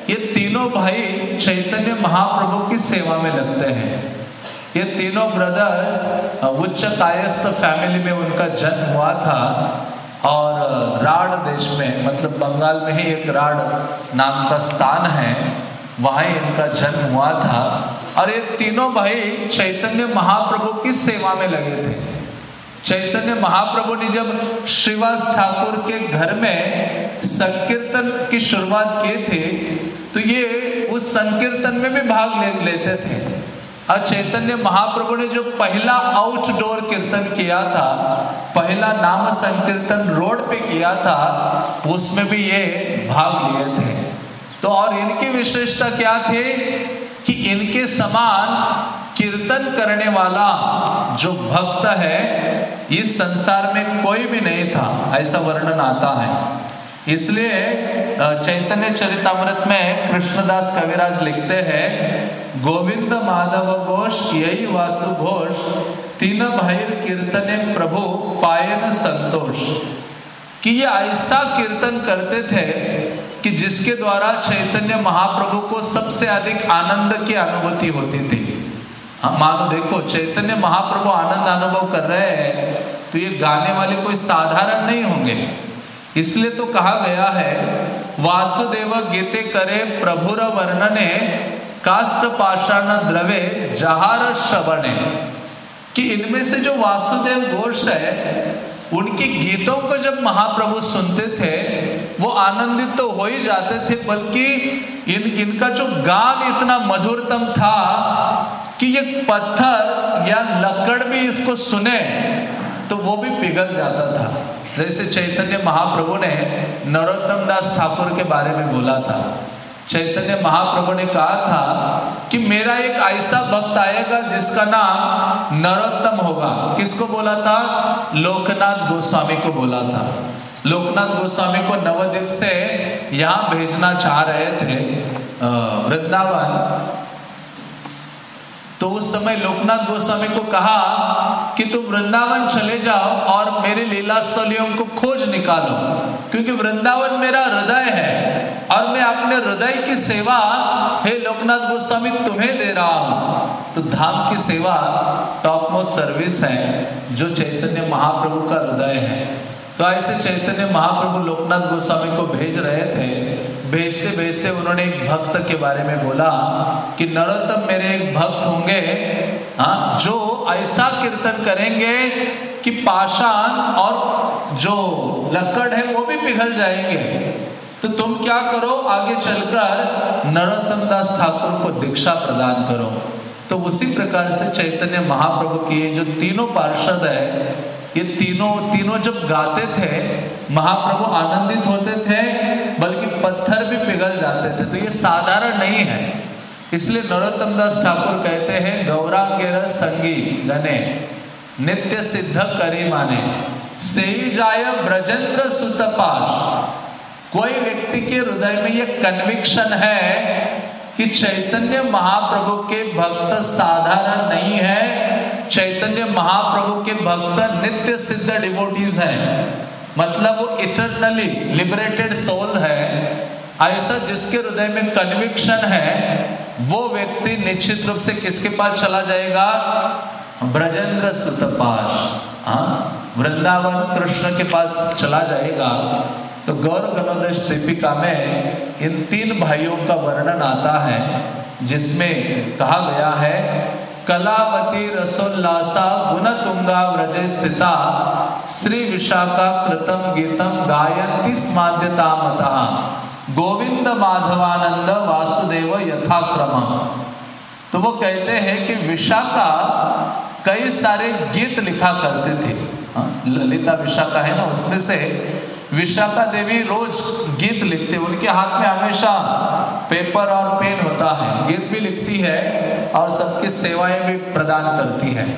ये तीनों भाई चैतन्य महाप्रभु की सेवा में लगते हैं। ये तीनों ब्रदर्स उच्च कायस्थ फैमिली में उनका जन्म हुआ था और राड देश में मतलब बंगाल में ही एक राड नाम का स्थान है, वहाँ इनका जन्म हुआ था। और ये तीनों भाई चैतन्य महाप्रभु की सेवा में लगे थे। चैतन्य महाप्रभु ने जब श्रीवास ठाकुर के घर में संकीर्तन की शुरुआत की थी तो ये उस संकीर्तन में भी भाग ले, लेते थे। और चैतन्य महाप्रभु ने जो पहला आउटडोर कीर्तन किया था, पहला नाम संकीर्तन रोड पे किया था, उसमें भी ये भाग लिए थे। तो और इनकी विशेषता क्या थी कि इनके समान कीर्तन करने वाला जो भक्त है इस संसार में कोई भी नहीं था, ऐसा वर्णन आता है। इसलिए चैतन्य चरितमृत में कृष्णदास कविराज लिखते हैं, गोविंद माधव घोष, यही वासु घोष, तीन भाई कीर्तने प्रभु पाए न संतोष। कि ये ऐसा कीर्तन करते थे कि जिसके द्वारा चैतन्य महाप्रभु को सबसे अधिक आनंद की अनुभूति होती थी। मानो देखो, चैतन्य महाप्रभु आनंद अनुभव कर रहे हैं तो ये गाने वाले कोई साधारण नहीं होंगे। इसलिए तो कहा गया है, वासुदेव गीते करे प्रभुर वर्णने काष्ट पाषाण द्रवे जहार श्रवणे। कि इनमें से जो वासुदेव घोष है, उनके गीतों को जब महाप्रभु सुनते थे, वो आनंदित तो हो ही जाते थे, बल्कि इन, इनका जो गान इतना मधुरतम था कि ये पत्थर या लकड़ भी इसको सुने तो वो भी पिघल जाता था। जैसे चैतन्य महाप्रभु ने नरोत्तम दास ठाकुर के बारे में बोला था। चैतन्य महाप्रभु ने कहा था कि मेरा एक ऐसा भक्त आएगा जिसका नाम नरोत्तम होगा। किसको बोला था? लोकनाथ गोस्वामी को बोला था। लोकनाथ गोस्वामी को नवद्वीप से यहाँ भेजना चाह रहे थे वृंदावन। तो उस समय लोकनाथ गोस्वामी को कहा कि तुम वृंदावन चले जाओ और मेरे लीला स्थलियों को खोज निकालो, क्योंकि वृंदावन मेरा हृदय है और मैं अपने हृदय की सेवा हे लोकनाथ गोस्वामी तुम्हें दे रहा हूँ। तो धाम की सेवा टॉप मोस्ट सर्विस है, जो चैतन्य महाप्रभु का हृदय है। तो ऐसे चैतन्य महाप्रभु लोकनाथ गोस्वामी को भेज रहे थे। भेजते भेजते उन्होंने एक भक्त के बारे में बोला कि, नरोत्तम, मेरे एक भक्त होंगे हाँ जो ऐसा कीर्तन करेंगे कि पाषाण और जो लकड़ है, वो भी पिघल जाएँगे। तो तुम क्या करो, आगे चलकर नरोत्तम दास ठाकुर को दीक्षा प्रदान करो। तो उसी प्रकार से चैतन्य महाप्रभु की जो तीनों पार्षद है ये तीनों तीनों जब गाते थे, महाप्रभु आनंदित होते थे, बल्कि पत्थर भी पिघल जाते थे। तो ये साधारण नहीं है। इसलिए नरोत्तम दास ठाकुर कहते हैं, गौरांगेर संगी गने, नित्य सिद्ध करी माने। से जाय ब्रजेंद्र सुतपाश कोई व्यक्ति के हृदय में ये कन्विक्शन है कि चैतन्य महाप्रभु के भक्त साधारण नहीं है चैतन्य महाप्रभु के भक्त नित्य सिद्ध डिवोटीज हैं। मतलब वो इटरनली लिबरेटेड सोल है। ऐसा जिसके हृदय में कन्विक्शन है, वो व्यक्ति निश्चित रूप से किसके पास चला जाएगा? ब्रजेंद्र सुतपाश हाँ? वृंदावन कृष्ण के पास चला जाएगा। तो गौर गणोदश दीपिका में इन तीन भाइयों का वर्णन आता है, जिसमें कहा गया है कलावती रसोल्लासा गुण तुंगा व्रज स्थिता श्री विशाखा कृतम गीतम गायंती स्माद्यता गोविंद माधवानंद वासुदेव यथाक्रम। तो वो कहते हैं कि विशाखा कई सारे गीत लिखा करते थे। हाँ, ललिता विशाखा है ना उसमें से विशाखा देवी रोज गीत लिखते उनके हाथ में हमेशा पेपर और पेन होता है। गीत भी लिखती है। और सबकी सेवाएँ भी प्रदान करती है।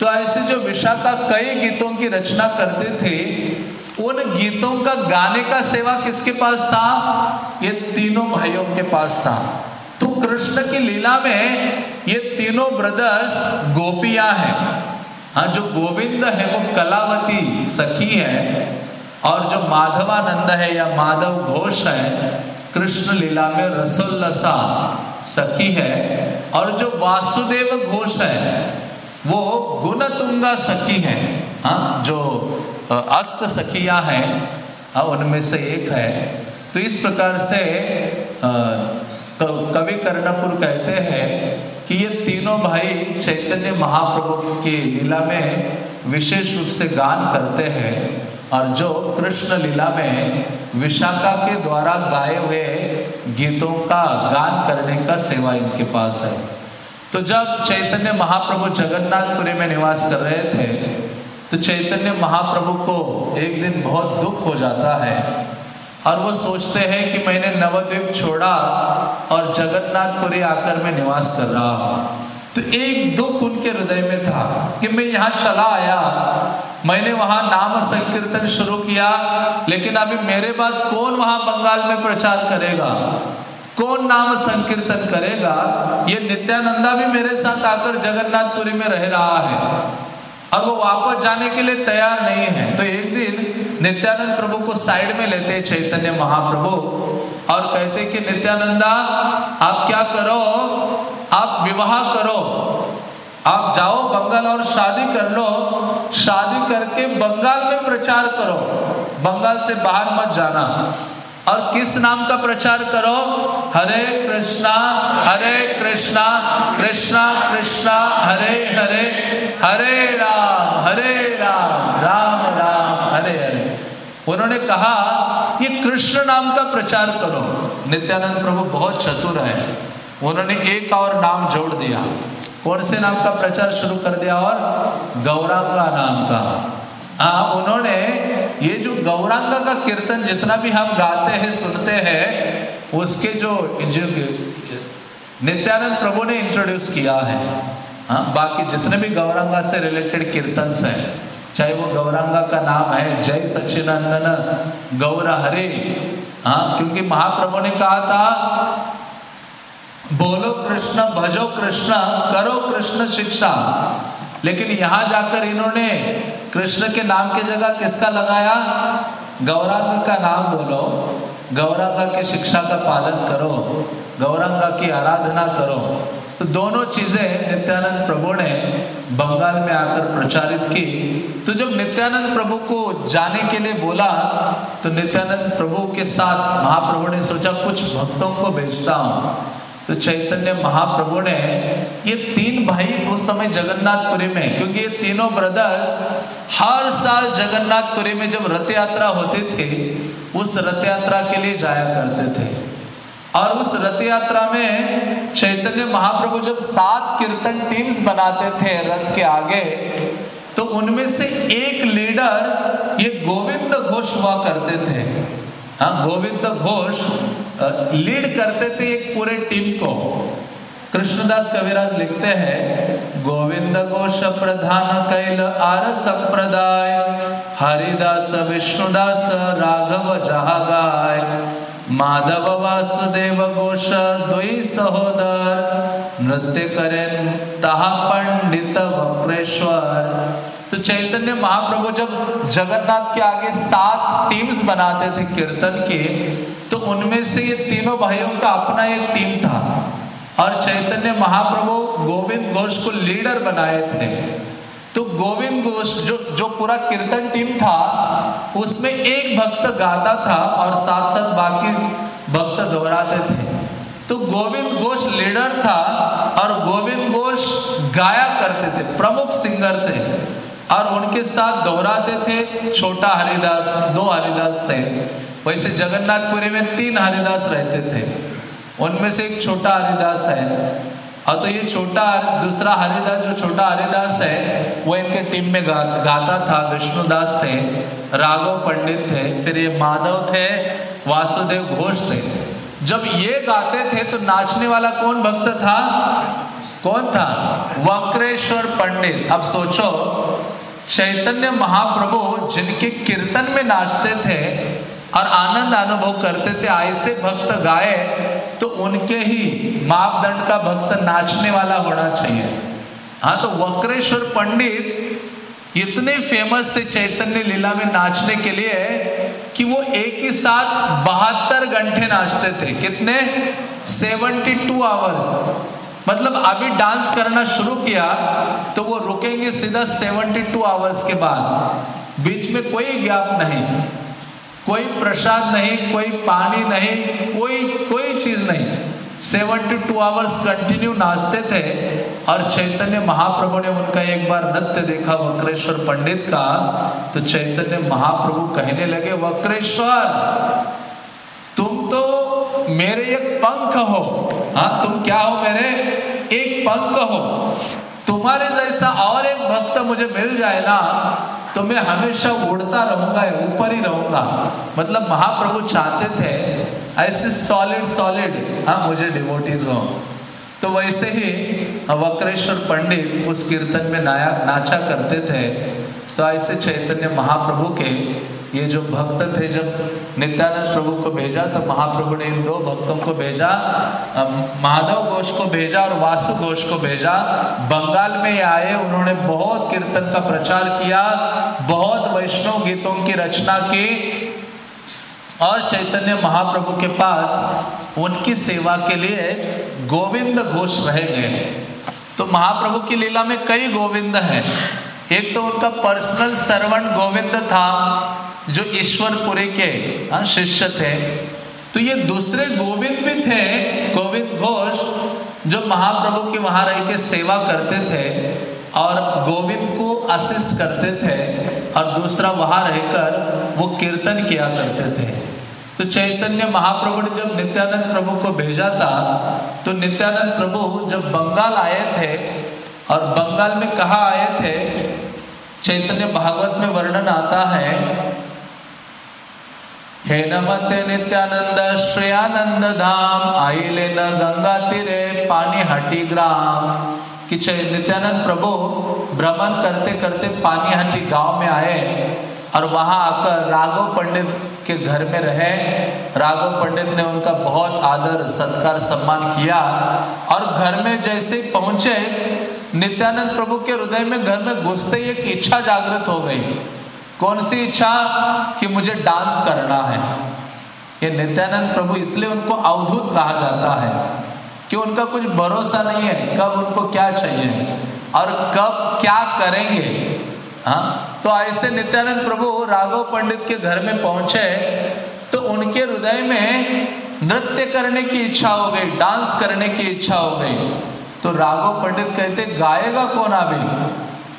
तो ऐसे जो विशाखा कई गीतों की रचना करते थे, उन गीतों का गाने का सेवा किसके पास था? ये तीनों भाइयों के पास था। तो कृष्ण की लीला में ये तीनों ब्रदर्स गोपिया हैं। हाँ जो गोविंद है, वो कलावती सखी है और जो माधवानंद है या माधव घोष है कृष्ण लीला में रसोल्लसा सखी है और जो वासुदेव घोष है, वो गुणतुंगा सखी है। हाँ जो अष्ट सखिया हैं हाँ उनमें से एक है। तो इस प्रकार से कवि कर्णपुर कहते हैं कि ये तीनों भाई चैतन्य महाप्रभु की लीला में विशेष रूप से गान करते हैं और जो कृष्ण लीला में विशाखा के द्वारा गाए हुए गीतों का गान करने का सेवा इनके पास है। तो जब चैतन्य महाप्रभु जगन्नाथपुरी में निवास कर रहे थे तो चैतन्य महाप्रभु को एक दिन बहुत दुख हो जाता है और वो सोचते हैं कि मैंने नवद्वीप छोड़ा और जगन्नाथपुरी आकर मैं निवास कर रहा हूँ। तो एक दुख उनके हृदय में था कि मैं यहाँ चला आया मैंने वहाँ नाम संकीर्तन शुरू किया, लेकिन अभी मेरे बाद कौन वहाँ बंगाल में प्रचार करेगा? कौन नाम संकीर्तन करेगा? ये नित्यानंदा भी मेरे साथ आकर जगन्नाथपुरी में रह रहा है। और वो वापस जाने के लिए तैयार नहीं है। तो एक दिन नित्यानंद प्रभु को साइड में लेते चैतन्य महाप्रभु और कहते कि, नित्यानंदा, आप क्या करो? आप विवाह करो। आप जाओ बंगाल और शादी कर लो। शादी करके बंगाल में प्रचार करो। बंगाल से बाहर मत जाना। और किस नाम का प्रचार करो? हरे कृष्णा हरे कृष्णा कृष्णा कृष्णा, हरे हरे हरे राम हरे राम राम राम, हरे हरे। उन्होंने कहा, ये कृष्ण नाम का प्रचार करो। नित्यानंद प्रभु बहुत चतुर है। उन्होंने एक और नाम जोड़ दिया। कौन से नाम का प्रचार शुरू कर दिया और गौरांगा नाम का आ, उन्होंने ये जो गौरांगा का कीर्तन जितना भी हम गाते हैं सुनते हैं उसके जो, नित्यानंद प्रभु ने इंट्रोड्यूस किया है। हाँ बाकी जितने भी गौरांगा से रिलेटेड कीर्तन है चाहे वो गौरांगा का नाम है जय सच्चिनंदन गौर हरे हाँ क्योंकि महाप्रभु ने कहा था बोलो कृष्ण भजो कृष्ण, करो कृष्ण शिक्षा। लेकिन यहाँ जाकर इन्होंने कृष्ण के नाम की जगह किसका लगाया? गौरांग का नाम बोलो। गौरांगा की शिक्षा का पालन करो। गौरांगा की आराधना करो। तो दोनों चीज़ें नित्यानंद प्रभु ने बंगाल में आकर प्रचारित की। तो जब नित्यानंद प्रभु को जाने के लिए बोला तो नित्यानंद प्रभु के साथ महाप्रभु ने सोचा, कुछ भक्तों को भेजता हूँ। तो चैतन्य महाप्रभु ने ये तीन भाई उस समय जगन्नाथपुरी में, क्योंकि ये तीनों ब्रदर्स हर साल जगन्नाथपुरी में जब रथ यात्रा होते थे, उस रथ यात्रा के लिए जाया करते थे। और उस रथ यात्रा में चैतन्य महाप्रभु जब सात कीर्तन टीम्स बनाते थे रथ के आगे तो उनमें से एक लीडर ये गोविंद घोष हुआ करते थे। हाँ गोविंद घोष लीड करते थे एक पूरे टीम को। कृष्णदास कविराज लिखते हैं, गोविंद घोष प्रधान कैल आर संप्रदाय, हरिदास विष्णुदास राघव जहागाय, माधव वासुदेव घोष दुई सहोदर, नृत्य करें तहा पंडित वक्रेश्वर। तो चैतन्य महाप्रभु जब जगन्नाथ के आगे सात टीम्स बनाते थे कीर्तन के तो उनमें से ये तीनों भाइयों का अपना एक टीम था। और चैतन्य महाप्रभु गोविंद घोष को लीडर बनाए थे। तो गोविंद घोष जो जो पूरा कीर्तन टीम था, उसमें एक भक्त गाता था और साथ साथ बाकी भक्त दोहराते थे। तो गोविंद घोष लीडर था और गोविंद घोष गाया करते थे, प्रमुख सिंगर थे। और उनके साथ दोहराते थे छोटा हरिदास दो हरिदास थे। वैसे जगन्नाथपुरी में तीन हरिदास रहते थे। उनमें से एक छोटा हरिदास है। और तो ये छोटा दूसरा हरिदास जो छोटा हरिदास है वो इनके टीम में गा, गाता था। विष्णुदास थे राघव पंडित थे फिर ये माधव थे वासुदेव घोष थे। जब ये गाते थे तो नाचने वाला कौन भक्त था? कौन था? वक्रेश्वर पंडित। अब सोचो चैतन्य महाप्रभु जिनके कीर्तन में नाचते थे और आनंद अनुभव करते थे, ऐसे भक्त गाए तो उनके ही मापदंड का भक्त नाचने वाला होना चाहिए। हाँ तो वक्रेश्वर पंडित इतने फ़ेमस थे चैतन्य लीला में नाचने के लिए कि वो एक ही साथ बहत्तर घंटे नाचते थे। कितने? सेवेंटी टू आवर्स मतलब अभी डांस करना शुरू किया तो वो रुकेंगे सीधा 72 आवर्स के बाद। बीच में कोई गैप नहीं, कोई प्रसाद नहीं, कोई पानी नहीं, कोई कोई चीज़ नहीं। 72 आवर्स कंटिन्यू नाचते थे, और चैतन्य महाप्रभु ने उनका एक बार नृत्य देखा वक्रेश्वर पंडित का तो चैतन्य महाप्रभु कहने लगे, वक्रेश्वर, तुम तो मेरे एक पंख हो। हाँ तुम क्या हो मेरे? एक पंख हो। तुम्हारे जैसा और एक भक्त मुझे मिल जाए ना तो मैं हमेशा उड़ता रहूँगा, ऊपर ही रहूँगा। मतलब महाप्रभु चाहते थे, ऐसे सॉलिड सॉलिड हाँ मुझे डिवोटीज हो। तो वैसे ही वक्रेश्वर पंडित उस कीर्तन में नाया नाचा करते थे। तो ऐसे चैतन्य महाप्रभु के ये जो भक्त थे, जब नित्यानंद प्रभु को भेजा तो महाप्रभु ने इन दो भक्तों को भेजा माधव घोष को भेजा और वासु घोष को भेजा। बंगाल में आए, उन्होंने बहुत कीर्तन का प्रचार किया, बहुत वैष्णव गीतों की रचना की और चैतन्य महाप्रभु के पास उनकी सेवा के लिए गोविंद घोष रह गए। तो महाप्रभु की लीला में कई गोविंद हैं। एक तो उनका पर्सनल सर्वंट गोविंद था जो ईश्वरपुरी के हाँ, शिष्य थे तो ये दूसरे गोविंद भी थे गोविंद घोष जो महाप्रभु की वहाँ रह के सेवा करते थे और गोविंद को असिस्ट करते थे और दूसरा वहाँ रहकर वो कीर्तन किया करते थे। तो चैतन्य महाप्रभु ने जब नित्यानंद प्रभु को भेजा था तो नित्यानंद प्रभु जब बंगाल आए थे और बंगाल में कहा आए थे चैतन्य भागवत में वर्णन आता है हे नमते नित्यानंद श्रेयानंद धाम आइले न गंगा तीरे पानी हटी ग्राम। कि नित्यानंद प्रभु भ्रमण करते करते पानी हटी गाँव में आए और वहाँ आकर राघव पंडित के घर में रहे। राघव पंडित ने उनका बहुत आदर, सत्कार, सम्मान किया और घर में जैसे पहुँचे, नित्यानंद प्रभु के हृदय में घर में घुसते ही एक इच्छा जागृत हो गई। कौन सी इच्छा कि मुझे डांस करना है? ये नित्यानंद प्रभु इसलिए उनको अवधूत कहा जाता है कि उनका कुछ भरोसा नहीं है, कब उनको क्या चाहिए और कब क्या करेंगे। हाँ? तो ऐसे नित्यानंद प्रभु राघव पंडित के घर में पहुँचे तो उनके हृदय में नृत्य करने की इच्छा हो गई, डांस करने की इच्छा हो गई। तो राघव पंडित कहते, गाएगा कौन अभी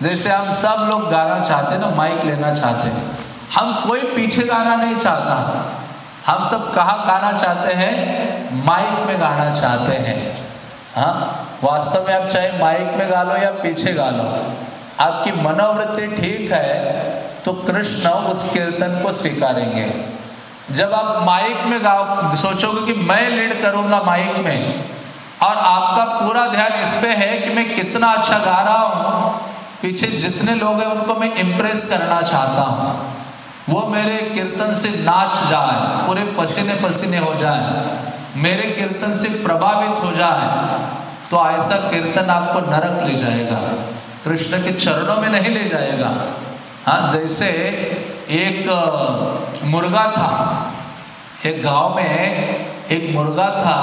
जैसे हम सब लोग गाना चाहते हैं ना माइक लेना चाहते हैं। हम कोई पीछे गाना नहीं चाहता। हम सब कहा गाना चाहते हैं माइक में गाना चाहते हैं। हाँ वास्तव में आप चाहे माइक में गा लो या पीछे गा लो। आपकी मनोवृत्ति ठीक है तो कृष्ण उस कीर्तन को स्वीकारेंगे। जब आप माइक में गाओ, सोचोगे कि मैं लीड करूँगा माइक में, और आपका पूरा ध्यान इस पे है कि मैं कितना अच्छा गा रहा हूँ पीछे जितने लोग हैं उनको मैं इम्प्रेस करना चाहता हूँ। वो मेरे कीर्तन से नाच जाए, पूरे पसीने पसीने हो जाए। मेरे कीर्तन से प्रभावित हो जाए तो ऐसा कीर्तन आपको नरक ले जाएगा। कृष्ण के चरणों में नहीं ले जाएगा। हाँ जैसे एक मुर्गा था। एक गाँव में एक मुर्गा था,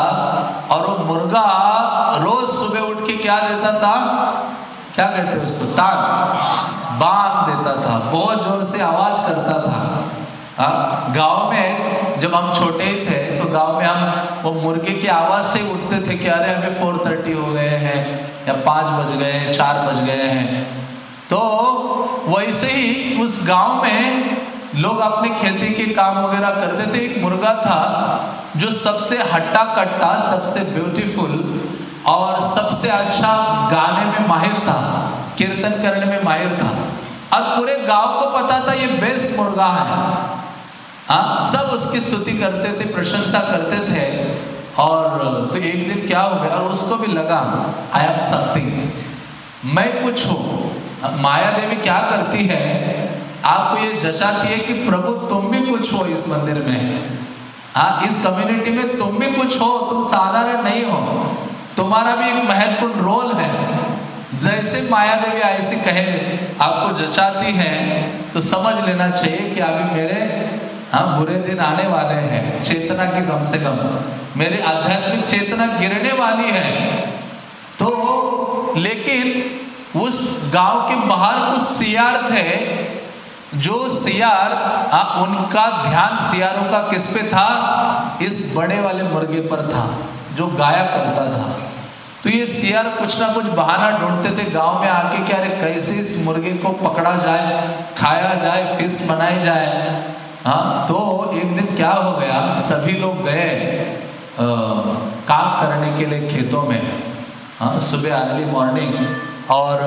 और वो मुर्गा रोज सुबह उठ के क्या देता था? क्या कहते हैं उसको? ताक बांग देता था। बहुत ज़ोर से आवाज़ करता था। गाँव में जब हम छोटे ही थे तो गाँव में हम, वो मुर्गे की आवाज़ से उठते थे कि अरे हमें फोर थर्टी हो गए हैं, या पाँच बज गए हैं, चार बज गए हैं। तो वैसे ही उस गाँव में लोग अपने खेती के काम वगैरह करते थे एक मुर्गा था जो सबसे हट्टा कट्टा, सबसे ब्यूटीफुल और सबसे अच्छा गाने में माहिर था कीर्तन करने में माहिर था। और पूरे गाँव को पता था ये बेस्ट मुर्गा है। आ, सब उसकी स्तुति करते थे प्रशंसा करते थे। और तो एक दिन क्या हो गया और उसको भी लगा आई एम समथिंग मैं कुछ हूँ। माया देवी क्या करती है? आपको ये जचाती है कि प्रभु तुम भी कुछ हो इस मंदिर में। हाँ इस कम्युनिटी में तुम भी कुछ हो तुम साधारण नहीं हो। तुम्हारा भी एक महत्वपूर्ण रोल है। जैसे माया देवी ऐसी कहे आपको जचाती है तो समझ लेना चाहिए कि अभी मेरे हाँ बुरे दिन आने वाले हैं चेतना की कम से कम। मेरी आध्यात्मिक चेतना गिरने वाली है। तो लेकिन उस गाँव के बाहर कुछ सियार थे जो सियार आ, उनका ध्यान सियारों का किस पे था? इस बड़े वाले मुर्गे पर था जो गाया करता था। तो ये सियार कुछ ना कुछ बहाना ढूंढते थे गाँव में आके क्या अरे कैसे इस मुर्गे को पकड़ा जाए, खाया जाए फिस्ट बनाई जाए। हाँ तो एक दिन क्या हो गया? सभी लोग गए काम करने के लिए खेतों में। हाँ सुबह अर्ली मॉर्निंग और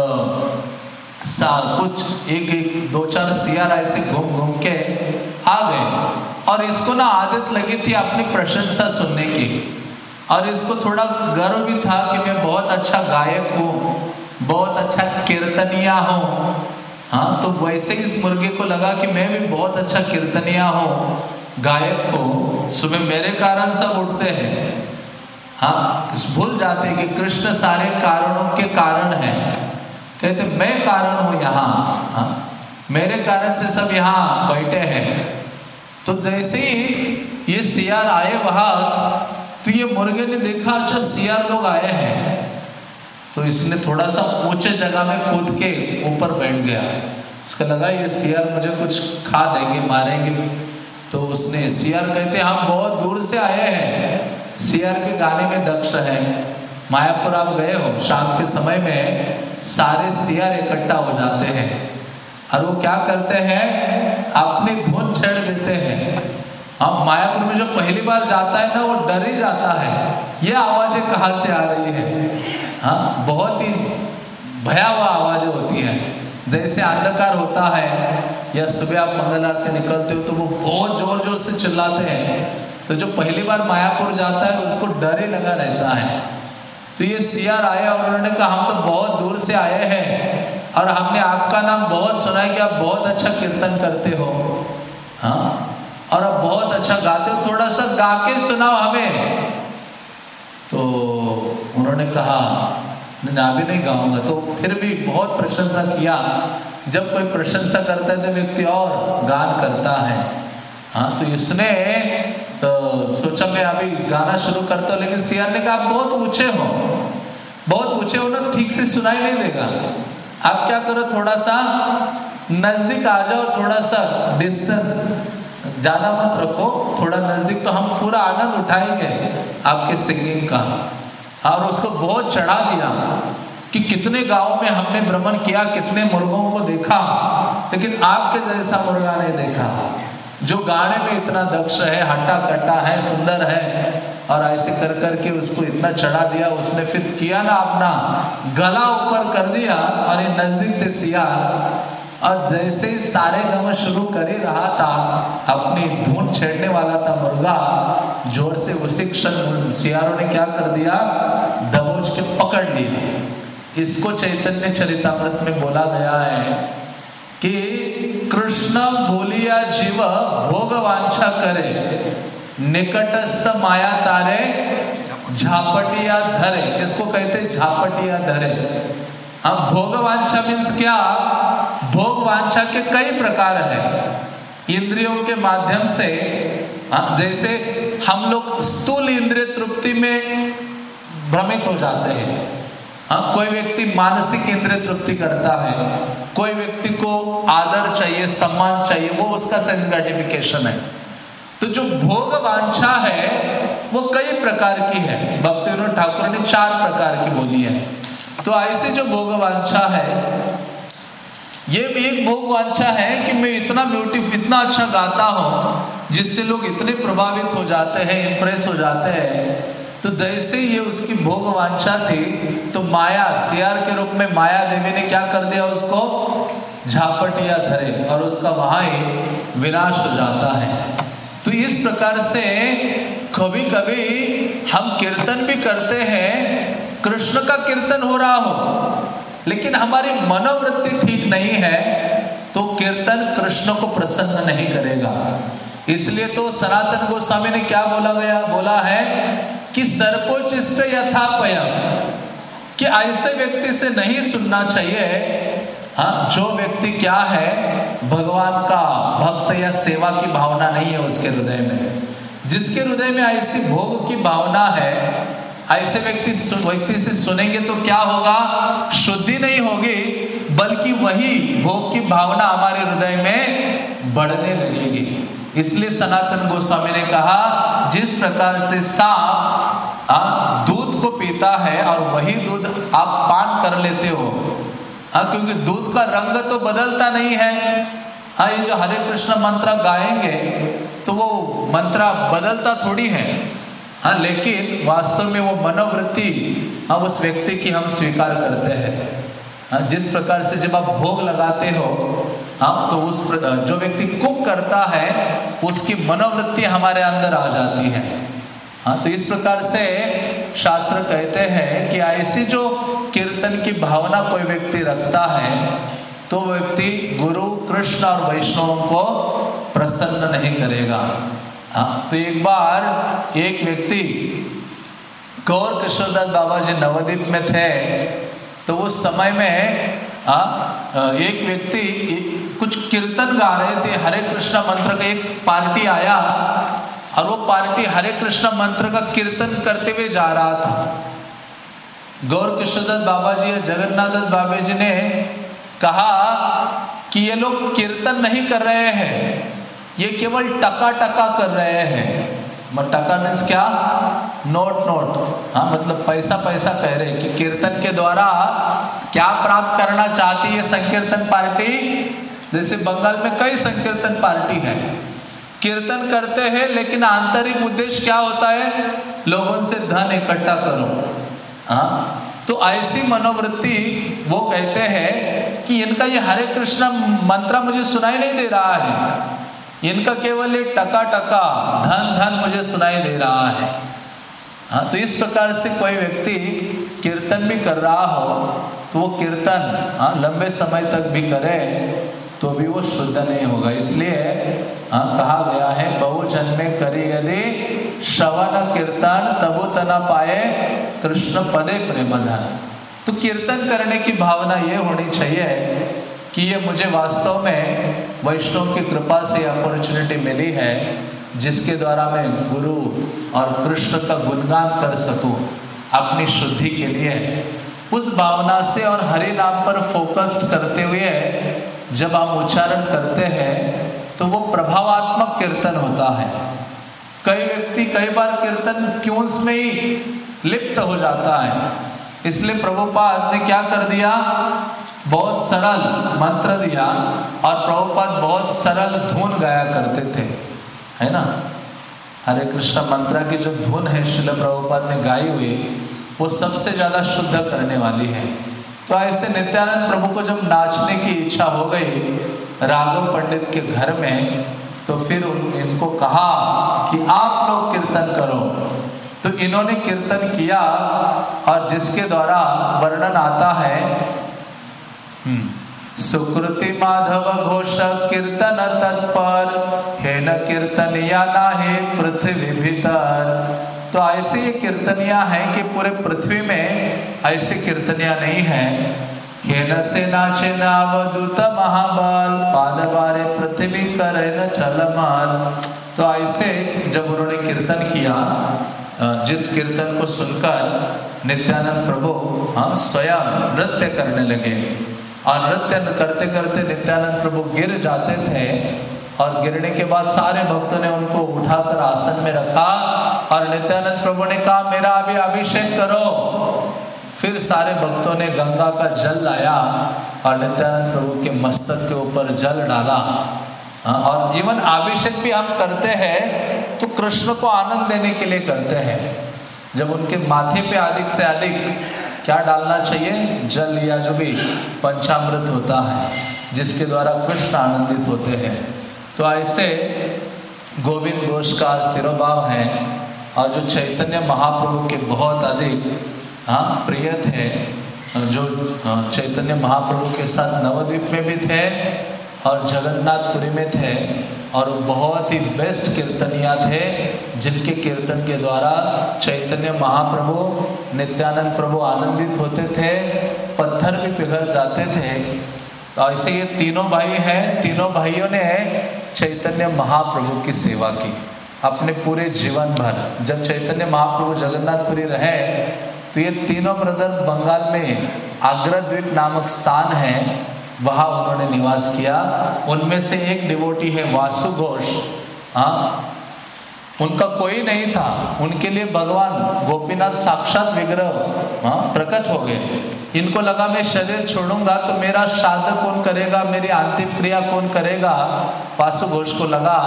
सा कुछ एक एक, दो चार सियार ऐसे घूम घूम के आ गए। और इसको ना आदत लगी थी अपनी प्रशंसा सुनने की। और इसको थोड़ा गर्व भी था कि मैं बहुत अच्छा गायक हूँ, बहुत अच्छा कीर्तनिया हूँ। हाँ तो वैसे इस मुर्गे को लगा कि मैं भी बहुत अच्छा कीर्तनिया हूँ, गायक को सुबह मेरे कारण सब उठते हैं। हाँ भूल जाते हैं कि कृष्ण सारे कारणों के कारण है। कहते, मैं कारण हूँ यहाँ। हाँ मेरे कारण से सब यहाँ बैठे हैं। तो जैसे ही ये सियार आए वहाँ तो ये मुर्गे ने देखा अच्छा सियार लोग आए हैं। तो इसने थोड़ा सा ऊँचे जगह में कूद के ऊपर बैठ गया। उसका लगा, ये सियार मुझे कुछ खा देंगे, मारेंगे। तो उसने, सियार कहते, हम बहुत दूर से आए हैं। सियार के गाने में दक्ष है। मायापुर आप गए हो, शाम के समय में सारे सियार इकट्ठा हो जाते हैं। और वो क्या करते हैं? अपनी धुन छेड़ देते हैं। हम मायापुर में जो पहली बार जाता है ना, वो डर ही जाता है। ये आवाज़ें कहाँ से आ रही है? हाँ बहुत ही भयावह आवाज़ें होती हैं। जैसे अंधकार होता है, या सुबह आप मंगल आरती निकलते हो तो वो बहुत ज़ोर ज़ोर से चिल्लाते हैं। तो जो पहली बार मायापुर जाता है, उसको डर ही लगा रहता है। तो ये सियार आए और उन्होंने कहा, हम तो बहुत दूर से आए हैं, और हमने आपका नाम बहुत सुना है कि आप बहुत अच्छा कीर्तन करते हो। हाँ और आप बहुत अच्छा गाते हो, थोड़ा सा गा के सुनाओ हमें। तो उन्होंने कहा मैं अभी नहीं गाऊँगा। तो फिर भी बहुत प्रशंसा किया। जब कोई प्रशंसा करता है तो व्यक्ति और गान करता है। हाँ तो इसने तो सोचा मैं अभी गाना शुरू करता हूँ, लेकिन सियार ने कहा, आप बहुत ऊँचे हो। बहुत ऊँचे हो ना, ठीक से सुनाई नहीं देगा। आप क्या करो, थोड़ा सा नज़दीक आ जाओ, थोड़ा सा डिस्टेंस ज़्यादा मत रखो, थोड़ा नज़दीक तो हम पूरा आनंद उठाएँगे आपके सिंगिंग का। और उसको बहुत चढ़ा दिया कि कितने गाँवों में हमने भ्रमण किया, कितने मुर्गों को देखा, लेकिन आपके जैसा मुर्गा नहीं देखा। जो गाने में इतना दक्ष है हट्टा कट्टा है, सुंदर है, और ऐसे कर करके उसको इतना चढ़ा दिया, उसने फिर किया ना अपना, गला ऊपर कर दिया, और ये नज़दीक थे सियार और जैसे सारे गम शुरू कर ही रहा था, अपनी धुन छेड़ने वाला था मुर्गा, ज़ोर से उसी क्षण सियारों ने क्या कर दिया? दबोच के पकड़ लिया इसको चैतन्य चरितमृत में बोला गया है कि, कृष्ण बोलिया जीव भोग वांछा करे, निकटस्थ माया तारे, झापटिया धरे। इसको कहते झापटिया धरे। अब भोग वांछा मीन्स क्या? भोगवांछा के कई प्रकार है। इंद्रियों के माध्यम से जैसे हम लोग स्थूल इंद्रिय तृप्ति में भ्रमित हो जाते हैं। हाँ कोई व्यक्ति मानसिक इंद्रिय तृप्ति करता है, कोई व्यक्ति को आदर चाहिए, सम्मान चाहिए, वो उसका सेंस ग्रेटिफिकेशन है। तो जो भोग वांछा है, वो कई प्रकार की है। भक्ति ठाकुर ने चार प्रकार की बोली है। तो ऐसे जो भोग वांछा है, ये भी एक भोग वांछा है कि मैं इतना ब्यूटीफुल इतना अच्छा गाता हूँ, जिससे लोग इतने प्रभावित हो जाते हैं इंप्रेस हो जाते हैं। तो जैसे ये उसकी भोग वांछा थी तो माया, सियार के रूप में माया देवी ने क्या कर दिया उसको? झापटिया धरे और उसका वहाँ ही विनाश हो जाता है। तो इस प्रकार से कभी कभी हम कीर्तन भी करते हैं कृष्ण का कीर्तन हो रहा हो, लेकिन हमारी मनोवृत्ति ठीक नहीं है तो कीर्तन कृष्ण को प्रसन्न नहीं करेगा। इसलिए तो सनातन गोस्वामी ने क्या बोला गया? बोला है कि सर्पोचिष्ट यथापयम, कि ऐसे व्यक्ति से नहीं सुनना चाहिए। हाँ जो व्यक्ति क्या है, भगवान का भक्त या सेवा की भावना नहीं है उसके हृदय में। जिसके हृदय में ऐसी भोग की भावना है ऐसे व्यक्ति व्यक्ति से सुनेंगे तो क्या होगा? शुद्धि नहीं होगी, बल्कि वही भोग की भावना हमारे हृदय में बढ़ने लगेगी। इसलिए सनातन गोस्वामी ने कहा, जिस प्रकार से सांप दूध को पीता है और वही दूध आप पान कर लेते हो हाँ क्योंकि दूध का रंग तो बदलता नहीं है। हाँ ये जो हरे कृष्ण मंत्र गाएँगे तो वो मंत्र बदलता थोड़ी है। हाँ लेकिन वास्तव में वो मनोवृत्ति हाँ उस व्यक्ति की हम स्वीकार करते हैं। हाँ जिस प्रकार से जब आप भोग लगाते हो हाँ तो उस जो व्यक्ति कुक करता है, उसकी मनोवृत्ति हमारे अंदर आ जाती है। हाँ तो इस प्रकार से शास्त्र कहते हैं कि ऐसी जो कीर्तन की भावना कोई व्यक्ति रखता है तो व्यक्ति गुरु, कृष्ण और वैष्णव को प्रसन्न नहीं करेगा। हाँ तो एक बार एक व्यक्ति गौर कृष्णदास बाबा जी नवद्वीप में थे तो उस समय में आ, एक व्यक्ति कुछ कीर्तन गा रहे थे हरे कृष्ण मंत्र का एक पार्टी आया और वो पार्टी हरे कृष्ण मंत्र का कीर्तन करते हुए जा रहा था। गौर कृष्णदास बाबा जी और जगन्नाथ बाबा जी ने कहा कि ये लोग कीर्तन नहीं कर रहे हैं। ये केवल टका टका कर रहे हैं। मत टका मीन्स क्या? Note note. हाँ मतलब पैसा पैसा कह रहे कि कीर्तन के द्वारा क्या प्राप्त करना चाहती है संकीर्तन पार्टी? जैसे बंगाल में कई संकीर्तन पार्टी है। कीर्तन करते हैं, लेकिन आंतरिक उद्देश्य क्या होता है? लोगों से धन इकट्ठा करो। हाँ तो ऐसी मनोवृत्ति वो कहते हैं कि इनका ये हरे कृष्ण मंत्र मुझे सुनाई नहीं दे रहा है। इनका केवल ये टका टका धन धन मुझे सुनाई दे रहा है। हाँ तो इस प्रकार से कोई व्यक्ति कीर्तन भी कर रहा हो तो वो कीर्तन हाँ लंबे समय तक भी करे तो भी वो शुद्ध नहीं होगा। इसलिए हाँ कहा गया है, बहुजन में करी यदि श्रवण कीर्तन, तबु तना पाए कृष्ण पदे प्रेम धन। तो कीर्तन करने की भावना ये होनी चाहिए कि ये मुझे वास्तव में वैष्णव की कृपा से अपॉर्चुनिटी मिली है, जिसके द्वारा मैं गुरु और कृष्ण का गुणगान कर सकूँ अपनी शुद्धि के लिए। उस भावना से और हरि नाम पर फोकस्ड करते हुए जब हम उच्चारण करते हैं तो वो प्रभावात्मक कीर्तन होता है। कई व्यक्ति कई बार कीर्तन क्यूंस में ही लिप्त हो जाता है। इसलिए प्रभुपाद ने क्या कर दिया? बहुत सरल मंत्र दिया और प्रभुपाद बहुत सरल धुन गाया करते थे। है ना? हरे कृष्ण मंत्र की जो धुन है शिल प्रभुपाद ने गाई हुई, वो सबसे ज़्यादा शुद्ध करने वाली है। तो ऐसे नित्यानंद प्रभु को जब नाचने की इच्छा हो गई राघव पंडित के घर में तो फिर उन, इनको कहा कि आप लोग कीर्तन करो। तो इन्होंने कीर्तन किया और जिसके द्वारा वर्णन आता है सुकृति माधव घोष कीर्तन तत्पर, हे न कीर्तन या ना हे पृथ्वी भीतर। तो ऐसी ये कीर्तनिया हैं कि पूरे पृथ्वी में ऐसी कीर्तनिया नहीं है। हेन से नाचे नावदूत महाबल, पाद बारे पृथ्वी करे न चलमाल तो ऐसे जब उन्होंने कीर्तन किया जिस कीर्तन को सुनकर नित्यानंद प्रभु हाँ स्वयं नृत्य करने लगे। और नृत्य करते करते नित्यानंद प्रभु गिर जाते थे और गिरने के बाद सारे भक्तों ने उनको उठाकर आसन में रखा और नित्यानंद प्रभु ने कहा मेरा अभी अभिषेक करो। फिर सारे भक्तों ने गंगा का जल लाया और नित्यानंद प्रभु के मस्तक के ऊपर जल डाला। हाँ, और इवन अभिषेक भी हम करते हैं तो कृष्ण को आनंद देने के लिए करते हैं। जब उनके माथे पे अधिक से अधिक क्या डालना चाहिए? जल या जो भी पंचामृत होता है, जिसके द्वारा कृष्ण आनंदित होते हैं। तो ऐसे गोविंद घोष का आज तिरुभाव है, और जो चैतन्य महाप्रभु के बहुत अधिक हाँ प्रिय थे जो चैतन्य महाप्रभु के साथ नवद्वीप में भी थे, और जगन्नाथपुरी में थे और बहुत ही बेस्ट कीर्तनिया थे जिनके कीर्तन के द्वारा चैतन्य महाप्रभु, नित्यानंद प्रभु आनंदित होते थे, पत्थर भी पिघल जाते थे। तो ऐसे ये तीनों भाई हैं, तीनों भाइयों ने चैतन्य महाप्रभु की सेवा की, अपने पूरे जीवन भर। जब चैतन्य महाप्रभु जगन्नाथपुरी रहे तो ये तीनों ब्रदर बंगाल में आग्रद्वीप नामक स्थान है वहाँ उन्होंने निवास किया। उनमें से एक डिवोटी है वासु घोष। हाँ? उनका कोई नहीं था। उनके लिए भगवान गोपीनाथ साक्षात विग्रह हाँ प्रकट हो गए। इनको लगा, मैं शरीर छोड़ूँगा तो मेरा श्राद्ध कौन करेगा? मेरी अंतिम क्रिया कौन करेगा? वासु घोष को लगा।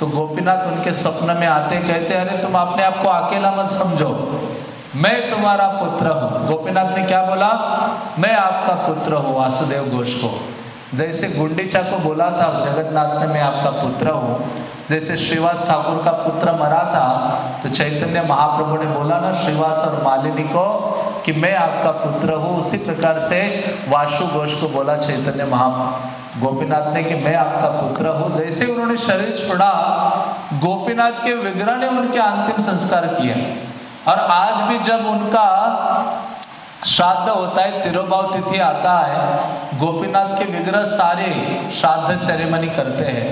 तो गोपीनाथ उनके स्वप्न में आते, कहते, अरे, तुम अपने आप को अकेला मत समझो। मैं तुम्हारा पुत्र हूँ। गोपीनाथ ने क्या बोला? मैं आपका पुत्र हूँ, वासुदेव घोष को। जैसे गुंडीचा को बोला था, जगन्नाथ ने मैं आपका पुत्र हूँ। जैसे श्रीवास ठाकुर का पुत्र मरा था तो चैतन्य महाप्रभु ने बोला ना, श्रीवास और मालिनी को कि मैं आपका पुत्र हूँ। उसी प्रकार से वाशु घोष को बोला चैतन्य महा गोपीनाथ ने कि मैं आपका पुत्र हूँ। जैसे उन्होंने शरीर छोड़ा, गोपीनाथ के विग्रह ने उनके अंतिम संस्कार किया और आज भी जब उनका श्राद्ध होता है, तिरुभाव तिथि आता है, गोपीनाथ के विग्रह सारे श्राद्ध सेरेमनी करते हैं।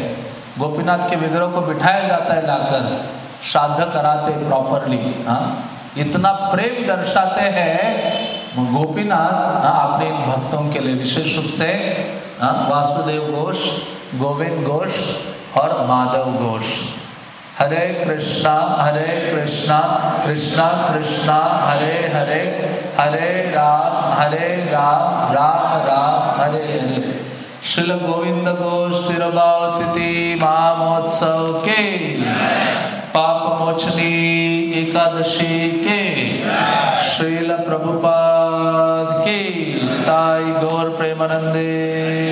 गोपीनाथ के विग्रह को बिठाया जाता है लाकर, श्राद्ध कराते प्रॉपरली हाँ। इतना प्रेम दर्शाते हैं गोपीनाथ हाँ अपने इन भक्तों के लिए विशेष रूप से हाँ वासुदेव घोष, गोविंद घोष और माधव घोष। हरे कृष्णा हरे कृष्णा कृष्णा कृष्णा, हरे हरे हरे राम हरे राम राम राम, हरे हरे। श्रील गोविंद घोष तिरुभावतिथि महामहोत्सव के, पाप मोचनी एकादशी के, श्रील प्रभुपाद के, निताई गौर प्रेमानंदे।